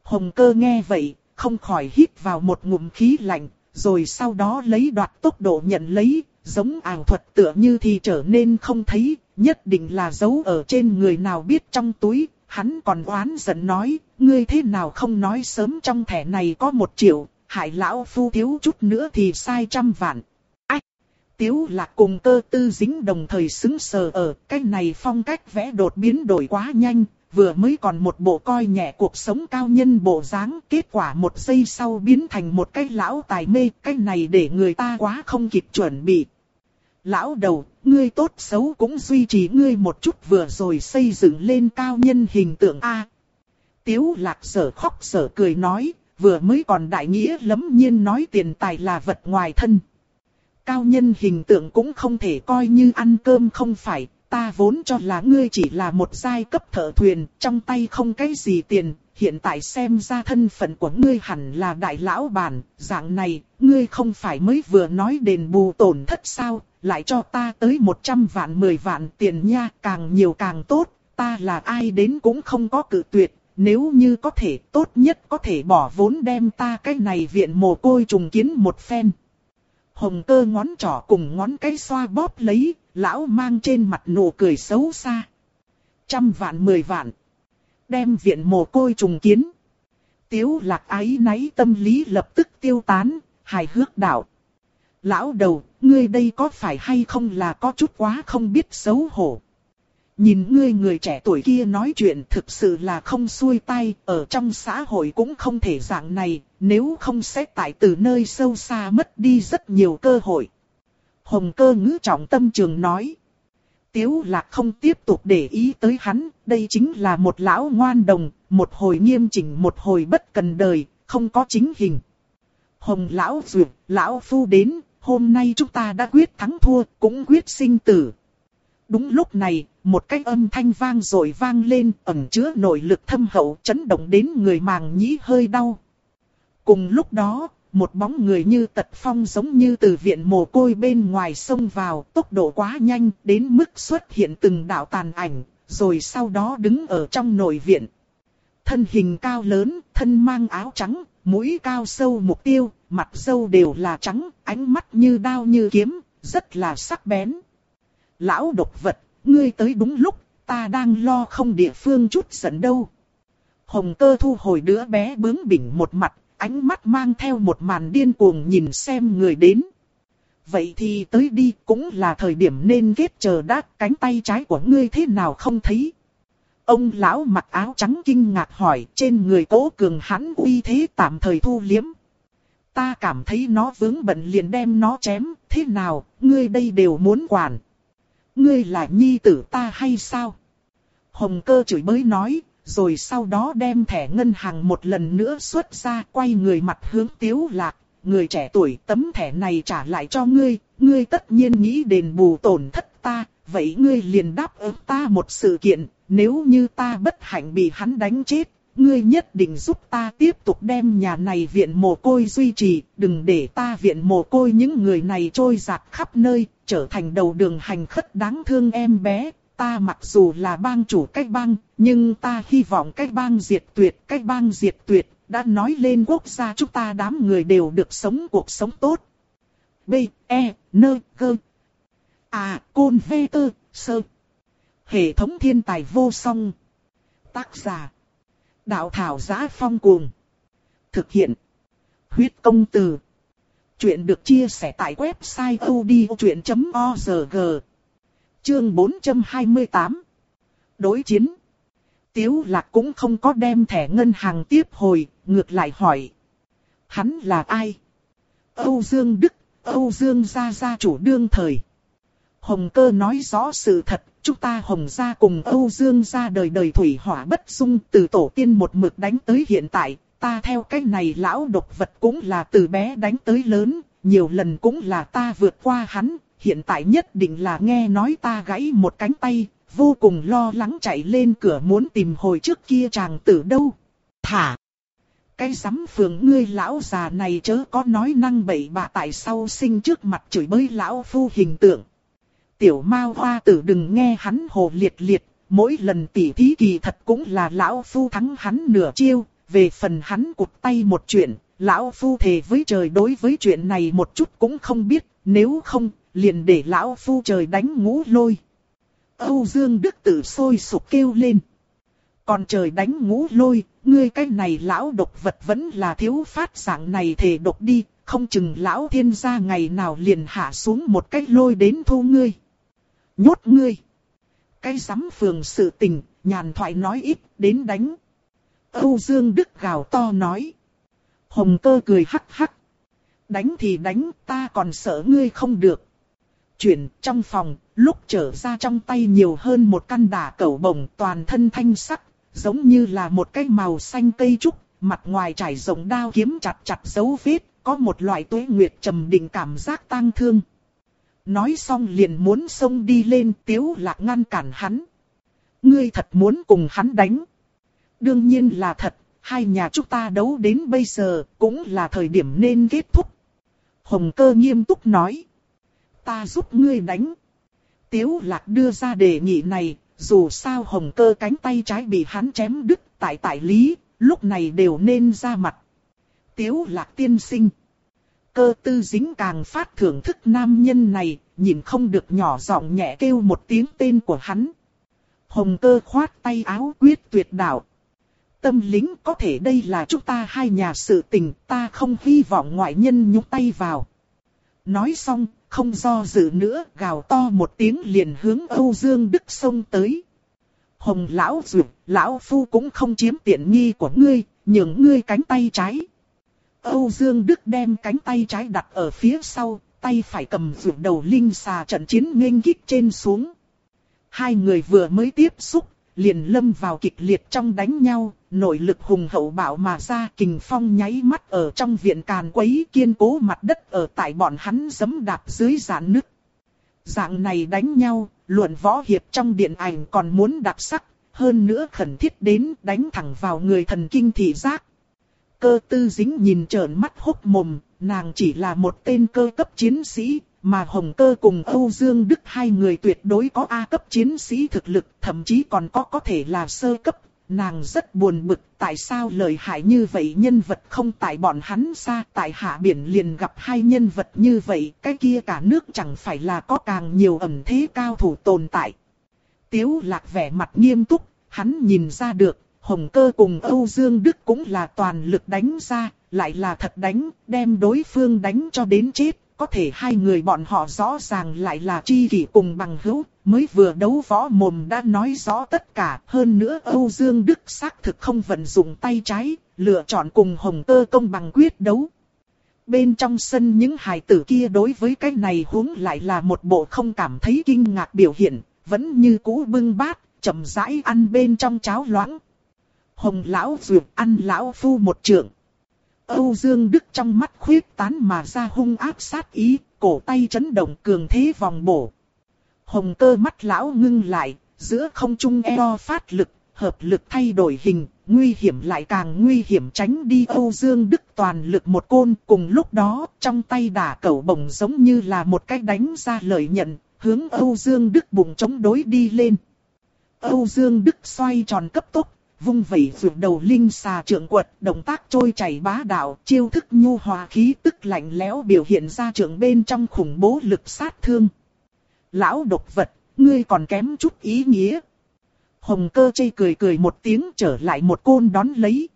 Speaker 1: Hồng cơ nghe vậy, không khỏi hít vào một ngụm khí lạnh, rồi sau đó lấy đoạt tốc độ nhận lấy, giống ảo thuật tựa như thì trở nên không thấy, nhất định là giấu ở trên người nào biết trong túi, hắn còn oán giận nói, ngươi thế nào không nói sớm trong thẻ này có một triệu, hại lão phu thiếu chút nữa thì sai trăm vạn. Ách! Tiếu lạc cùng cơ tư dính đồng thời xứng sờ ở, cái này phong cách vẽ đột biến đổi quá nhanh, vừa mới còn một bộ coi nhẹ cuộc sống cao nhân bộ dáng, kết quả một giây sau biến thành một cái lão tài mê, cái này để người ta quá không kịp chuẩn bị. Lão đầu, ngươi tốt xấu cũng duy trì ngươi một chút vừa rồi xây dựng lên cao nhân hình tượng A. Tiếu lạc sở khóc sở cười nói, vừa mới còn đại nghĩa lấm nhiên nói tiền tài là vật ngoài thân. Cao nhân hình tượng cũng không thể coi như ăn cơm không phải, ta vốn cho là ngươi chỉ là một giai cấp thợ thuyền, trong tay không cái gì tiền, hiện tại xem ra thân phận của ngươi hẳn là đại lão bản, dạng này, ngươi không phải mới vừa nói đền bù tổn thất sao, lại cho ta tới 100 vạn 10 vạn tiền nha, càng nhiều càng tốt, ta là ai đến cũng không có cự tuyệt, nếu như có thể tốt nhất có thể bỏ vốn đem ta cái này viện mồ côi trùng kiến một phen. Hồng cơ ngón trỏ cùng ngón cái xoa bóp lấy, lão mang trên mặt nụ cười xấu xa. Trăm vạn mười vạn. Đem viện mồ côi trùng kiến. Tiếu lạc ái náy tâm lý lập tức tiêu tán, hài hước đạo. Lão đầu, ngươi đây có phải hay không là có chút quá không biết xấu hổ. Nhìn ngươi người trẻ tuổi kia nói chuyện thực sự là không xuôi tay, ở trong xã hội cũng không thể dạng này, nếu không sẽ tại từ nơi sâu xa mất đi rất nhiều cơ hội. Hồng cơ ngữ trọng tâm trường nói. Tiếu lạc không tiếp tục để ý tới hắn, đây chính là một lão ngoan đồng, một hồi nghiêm chỉnh một hồi bất cần đời, không có chính hình. Hồng lão duyệt, lão phu đến, hôm nay chúng ta đã quyết thắng thua, cũng quyết sinh tử. Đúng lúc này, một cái âm thanh vang rồi vang lên, ẩn chứa nội lực thâm hậu chấn động đến người màng nhĩ hơi đau. Cùng lúc đó, một bóng người như tật phong giống như từ viện mồ côi bên ngoài sông vào, tốc độ quá nhanh, đến mức xuất hiện từng đạo tàn ảnh, rồi sau đó đứng ở trong nội viện. Thân hình cao lớn, thân mang áo trắng, mũi cao sâu mục tiêu, mặt sâu đều là trắng, ánh mắt như đao như kiếm, rất là sắc bén. Lão độc vật, ngươi tới đúng lúc, ta đang lo không địa phương chút giận đâu. Hồng cơ thu hồi đứa bé bướng bỉnh một mặt, ánh mắt mang theo một màn điên cuồng nhìn xem người đến. Vậy thì tới đi cũng là thời điểm nên kết chờ đã cánh tay trái của ngươi thế nào không thấy. Ông lão mặc áo trắng kinh ngạc hỏi trên người cố cường hắn uy thế tạm thời thu liếm. Ta cảm thấy nó vướng bận liền đem nó chém, thế nào, ngươi đây đều muốn quản. Ngươi là nhi tử ta hay sao? Hồng cơ chửi bới nói, rồi sau đó đem thẻ ngân hàng một lần nữa xuất ra quay người mặt hướng tiếu lạc. Người trẻ tuổi tấm thẻ này trả lại cho ngươi, ngươi tất nhiên nghĩ đền bù tổn thất ta, vậy ngươi liền đáp ứng ta một sự kiện, nếu như ta bất hạnh bị hắn đánh chết, ngươi nhất định giúp ta tiếp tục đem nhà này viện mồ côi duy trì, đừng để ta viện mồ côi những người này trôi giạt khắp nơi, trở thành đầu đường hành khất đáng thương em bé. Ta mặc dù là bang chủ cách bang, nhưng ta hy vọng cách bang diệt tuyệt, cách bang diệt tuyệt, đã nói lên quốc gia chúng ta đám người đều được sống cuộc sống tốt. B, E, N, G. À, Côn V, T, Sơ. Hệ thống thiên tài vô song. Tác giả. Đạo thảo giá phong cuồng. Thực hiện. Huyết công từ. Chuyện được chia sẻ tại website odchuyện.org. Chương 428. Đối chiến. Tiếu lạc cũng không có đem thẻ ngân hàng tiếp hồi, ngược lại hỏi. Hắn là ai? Âu Dương Đức, Âu Dương gia gia chủ đương thời. Hồng cơ nói rõ sự thật, chúng ta Hồng gia cùng Âu Dương gia đời đời thủy hỏa bất dung từ tổ tiên một mực đánh tới hiện tại, ta theo cách này lão độc vật cũng là từ bé đánh tới lớn, nhiều lần cũng là ta vượt qua hắn, hiện tại nhất định là nghe nói ta gãy một cánh tay, vô cùng lo lắng chạy lên cửa muốn tìm hồi trước kia chàng tử đâu. Thả! Cái giám phường ngươi lão già này chớ có nói năng bậy bạ tại sau sinh trước mặt chửi bới lão phu hình tượng. Tiểu Mao Hoa tử đừng nghe hắn hồ liệt liệt, mỗi lần tỉ thí kỳ thật cũng là lão phu thắng hắn nửa chiêu, về phần hắn cụt tay một chuyện, lão phu thề với trời đối với chuyện này một chút cũng không biết, nếu không, liền để lão phu trời đánh ngũ lôi. Âu Dương Đức Tử sôi sục kêu lên. Còn trời đánh ngũ lôi, ngươi cái này lão độc vật vẫn là thiếu phát dạng này thể độc đi, không chừng lão thiên gia ngày nào liền hạ xuống một cái lôi đến thu ngươi nhốt ngươi. Cái giám phường sự tình, nhàn thoại nói ít, đến đánh. Âu Dương Đức gào to nói. Hồng cơ cười hắc hắc. Đánh thì đánh, ta còn sợ ngươi không được. Chuyển trong phòng, lúc trở ra trong tay nhiều hơn một căn đà cẩu bồng toàn thân thanh sắc, giống như là một cái màu xanh cây trúc, mặt ngoài trải rộng đao kiếm chặt chặt dấu vết, có một loại tuế nguyệt trầm định cảm giác tang thương. Nói xong liền muốn xông đi lên tiếu lạc ngăn cản hắn. Ngươi thật muốn cùng hắn đánh. Đương nhiên là thật, hai nhà chúng ta đấu đến bây giờ cũng là thời điểm nên kết thúc. Hồng cơ nghiêm túc nói. Ta giúp ngươi đánh. Tiếu lạc đưa ra đề nghị này, dù sao hồng cơ cánh tay trái bị hắn chém đứt tại tại lý, lúc này đều nên ra mặt. Tiếu lạc tiên sinh cơ tư dính càng phát thưởng thức nam nhân này, nhìn không được nhỏ giọng nhẹ kêu một tiếng tên của hắn. Hồng cơ khoát tay áo quyết tuyệt đạo. Tâm lính có thể đây là chúng ta hai nhà sự tình, ta không hy vọng ngoại nhân nhúc tay vào. Nói xong, không do dự nữa, gào to một tiếng liền hướng Âu Dương Đức sông tới. Hồng lão dược, lão phu cũng không chiếm tiện nghi của ngươi, nhường ngươi cánh tay trái. Âu Dương Đức đem cánh tay trái đặt ở phía sau, tay phải cầm dược đầu linh xà trận chiến nghênh kích trên xuống. Hai người vừa mới tiếp xúc, liền lâm vào kịch liệt trong đánh nhau, nội lực hùng hậu bạo mà ra kình phong nháy mắt ở trong viện càn quấy kiên cố mặt đất ở tại bọn hắn giấm đạp dưới giãn nước Dạng này đánh nhau, luận võ hiệp trong điện ảnh còn muốn đặc sắc, hơn nữa khẩn thiết đến đánh thẳng vào người thần kinh thị giác. Cơ tư dính nhìn trợn mắt hốc mồm, nàng chỉ là một tên cơ cấp chiến sĩ, mà Hồng Cơ cùng Âu Dương Đức hai người tuyệt đối có A cấp chiến sĩ thực lực, thậm chí còn có có thể là sơ cấp. Nàng rất buồn bực tại sao lời hại như vậy nhân vật không tại bọn hắn xa tại hạ biển liền gặp hai nhân vật như vậy, cái kia cả nước chẳng phải là có càng nhiều ẩn thế cao thủ tồn tại. Tiếu lạc vẻ mặt nghiêm túc, hắn nhìn ra được, Hồng Cơ cùng Âu Dương Đức cũng là toàn lực đánh ra, lại là thật đánh, đem đối phương đánh cho đến chết. Có thể hai người bọn họ rõ ràng lại là chi kỷ cùng bằng hữu, mới vừa đấu võ mồm đã nói rõ tất cả. Hơn nữa Âu Dương Đức xác thực không vận dụng tay trái, lựa chọn cùng Hồng Tơ công bằng quyết đấu. Bên trong sân những hài tử kia đối với cái này huống lại là một bộ không cảm thấy kinh ngạc biểu hiện, vẫn như cũ bưng bát, chậm rãi ăn bên trong cháo loãng. Hồng lão dược ăn lão phu một trượng. Âu Dương Đức trong mắt khuyết tán mà ra hung áp sát ý, cổ tay chấn động cường thế vòng bổ. Hồng cơ mắt lão ngưng lại, giữa không trung eo phát lực, hợp lực thay đổi hình, nguy hiểm lại càng nguy hiểm tránh đi Âu Dương Đức toàn lực một côn. Cùng lúc đó, trong tay đả cẩu bổng giống như là một cái đánh ra lợi nhận, hướng Âu Dương Đức bụng chống đối đi lên. Âu Dương Đức xoay tròn cấp tốc, vung vẩy vượt đầu linh xà trượng quật, động tác trôi chảy bá đạo, chiêu thức nhu hòa khí tức lạnh lẽo biểu hiện ra trượng bên trong khủng bố lực sát thương. Lão độc vật, ngươi còn kém chút ý nghĩa. Hồng cơ chây cười cười một tiếng trở lại một côn đón lấy.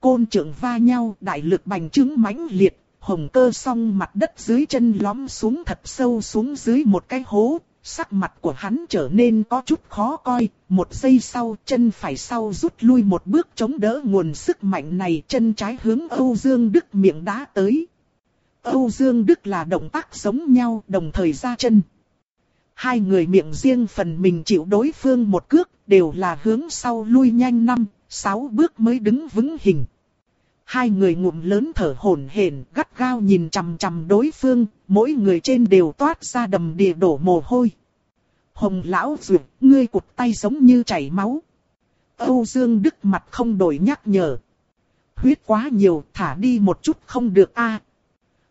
Speaker 1: Côn trượng va nhau, đại lực bành trướng mãnh liệt, hồng cơ song mặt đất dưới chân lõm xuống thật sâu xuống dưới một cái hố, Sắc mặt của hắn trở nên có chút khó coi, một giây sau chân phải sau rút lui một bước chống đỡ nguồn sức mạnh này chân trái hướng Âu Dương Đức miệng đá tới. Âu Dương Đức là động tác giống nhau đồng thời ra chân. Hai người miệng riêng phần mình chịu đối phương một cước đều là hướng sau lui nhanh năm, sáu bước mới đứng vững hình. Hai người ngụm lớn thở hổn hển, gắt gao nhìn chằm chằm đối phương, mỗi người trên đều toát ra đầm đìa đổ mồ hôi. Hồng lão duyệt, ngươi cụt tay giống như chảy máu. Âu Dương Đức mặt không đổi nhắc nhở. Huyết quá nhiều, thả đi một chút không được a.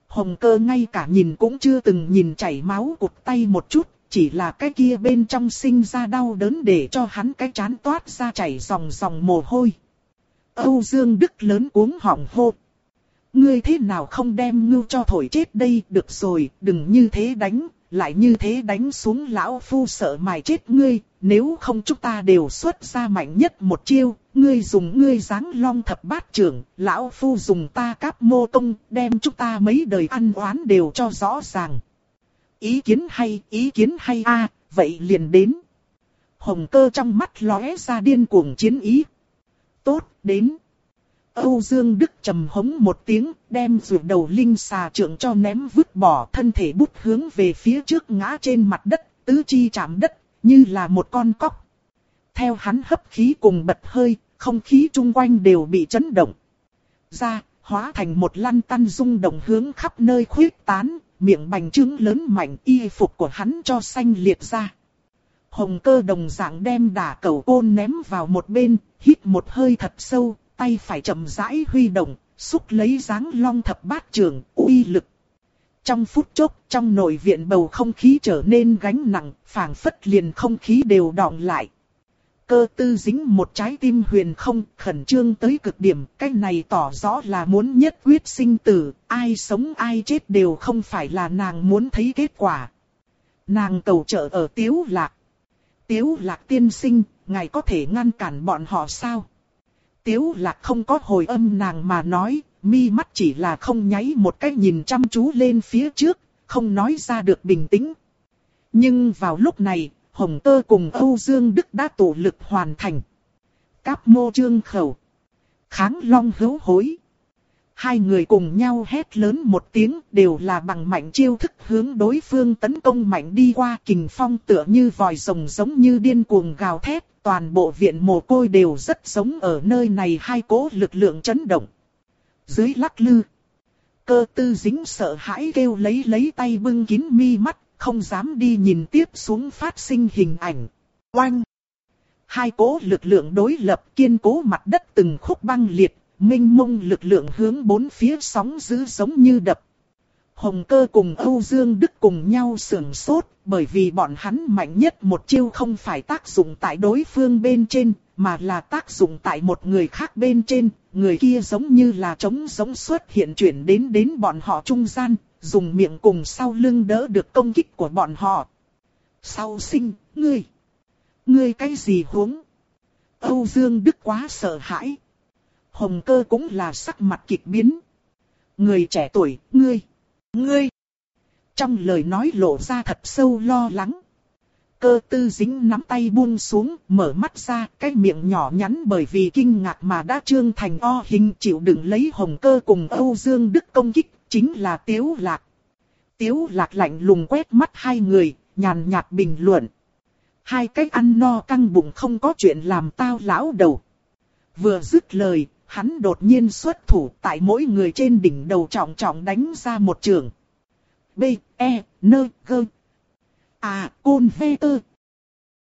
Speaker 1: Hồng cơ ngay cả nhìn cũng chưa từng nhìn chảy máu cụt tay một chút, chỉ là cái kia bên trong sinh ra đau đớn để cho hắn cái chán toát ra chảy dòng dòng mồ hôi. Âu Dương Đức lớn cuống họng hô. Ngươi thế nào không đem ngưu cho thổi chết đây, được rồi, đừng như thế đánh, lại như thế đánh xuống lão phu sợ mài chết ngươi, nếu không chúng ta đều xuất ra mạnh nhất một chiêu, ngươi dùng ngươi dáng long thập bát trưởng, lão phu dùng ta cáp mô công, đem chúng ta mấy đời ăn oán đều cho rõ ràng. Ý kiến hay, ý kiến hay a vậy liền đến. Hồng cơ trong mắt lóe ra điên cuồng chiến ý. Tốt, đến. Âu Dương Đức trầm hống một tiếng, đem rượu đầu linh xà trượng cho ném vứt bỏ thân thể bút hướng về phía trước ngã trên mặt đất, tứ chi chạm đất, như là một con cóc. Theo hắn hấp khí cùng bật hơi, không khí chung quanh đều bị chấn động. Ra, hóa thành một lăn tăn rung động hướng khắp nơi khuyết tán, miệng bành trướng lớn mạnh y phục của hắn cho xanh liệt ra. Hồng cơ đồng dạng đem đả cầu côn ném vào một bên, hít một hơi thật sâu, tay phải chậm rãi huy động, xúc lấy dáng long thập bát trường, uy lực. Trong phút chốc, trong nội viện bầu không khí trở nên gánh nặng, phảng phất liền không khí đều đọng lại. Cơ tư dính một trái tim huyền không, khẩn trương tới cực điểm, cái này tỏ rõ là muốn nhất quyết sinh tử, ai sống ai chết đều không phải là nàng muốn thấy kết quả. Nàng cầu trợ ở tiếu lạc. Tiếu lạc tiên sinh, ngài có thể ngăn cản bọn họ sao? Tiếu lạc không có hồi âm nàng mà nói, mi mắt chỉ là không nháy một cái nhìn chăm chú lên phía trước, không nói ra được bình tĩnh. Nhưng vào lúc này, Hồng Tơ cùng Âu Dương Đức đã tổ lực hoàn thành. Cáp mô trương khẩu. Kháng long hữu hối. Hai người cùng nhau hét lớn một tiếng đều là bằng mạnh chiêu thức hướng đối phương tấn công mạnh đi qua kình phong tựa như vòi rồng giống như điên cuồng gào thét. Toàn bộ viện mồ côi đều rất giống ở nơi này hai cố lực lượng chấn động. Dưới lắc lư. Cơ tư dính sợ hãi kêu lấy lấy tay bưng kín mi mắt, không dám đi nhìn tiếp xuống phát sinh hình ảnh. Oanh! Hai cố lực lượng đối lập kiên cố mặt đất từng khúc băng liệt, minh mông lực lượng hướng bốn phía sóng dữ giống như đập. Hồng cơ cùng Âu Dương Đức cùng nhau sưởng sốt, bởi vì bọn hắn mạnh nhất một chiêu không phải tác dụng tại đối phương bên trên, mà là tác dụng tại một người khác bên trên, người kia giống như là trống giống xuất hiện chuyển đến đến bọn họ trung gian, dùng miệng cùng sau lưng đỡ được công kích của bọn họ. Sau sinh, ngươi, ngươi cái gì huống? Âu Dương Đức quá sợ hãi. Hồng cơ cũng là sắc mặt kịch biến. Người trẻ tuổi, ngươi, ngươi. Trong lời nói lộ ra thật sâu lo lắng. Cơ tư dính nắm tay buông xuống, mở mắt ra, cái miệng nhỏ nhắn bởi vì kinh ngạc mà đã trương thành o hình chịu đựng lấy hồng cơ cùng Âu Dương Đức công kích, chính là Tiếu Lạc. Tiếu Lạc lạnh lùng quét mắt hai người, nhàn nhạt bình luận. Hai cái ăn no căng bụng không có chuyện làm tao lão đầu. Vừa dứt lời, hắn đột nhiên xuất thủ tại mỗi người trên đỉnh đầu trọng trọng đánh ra một trường. B, E, N, G. À, côn vê tơ,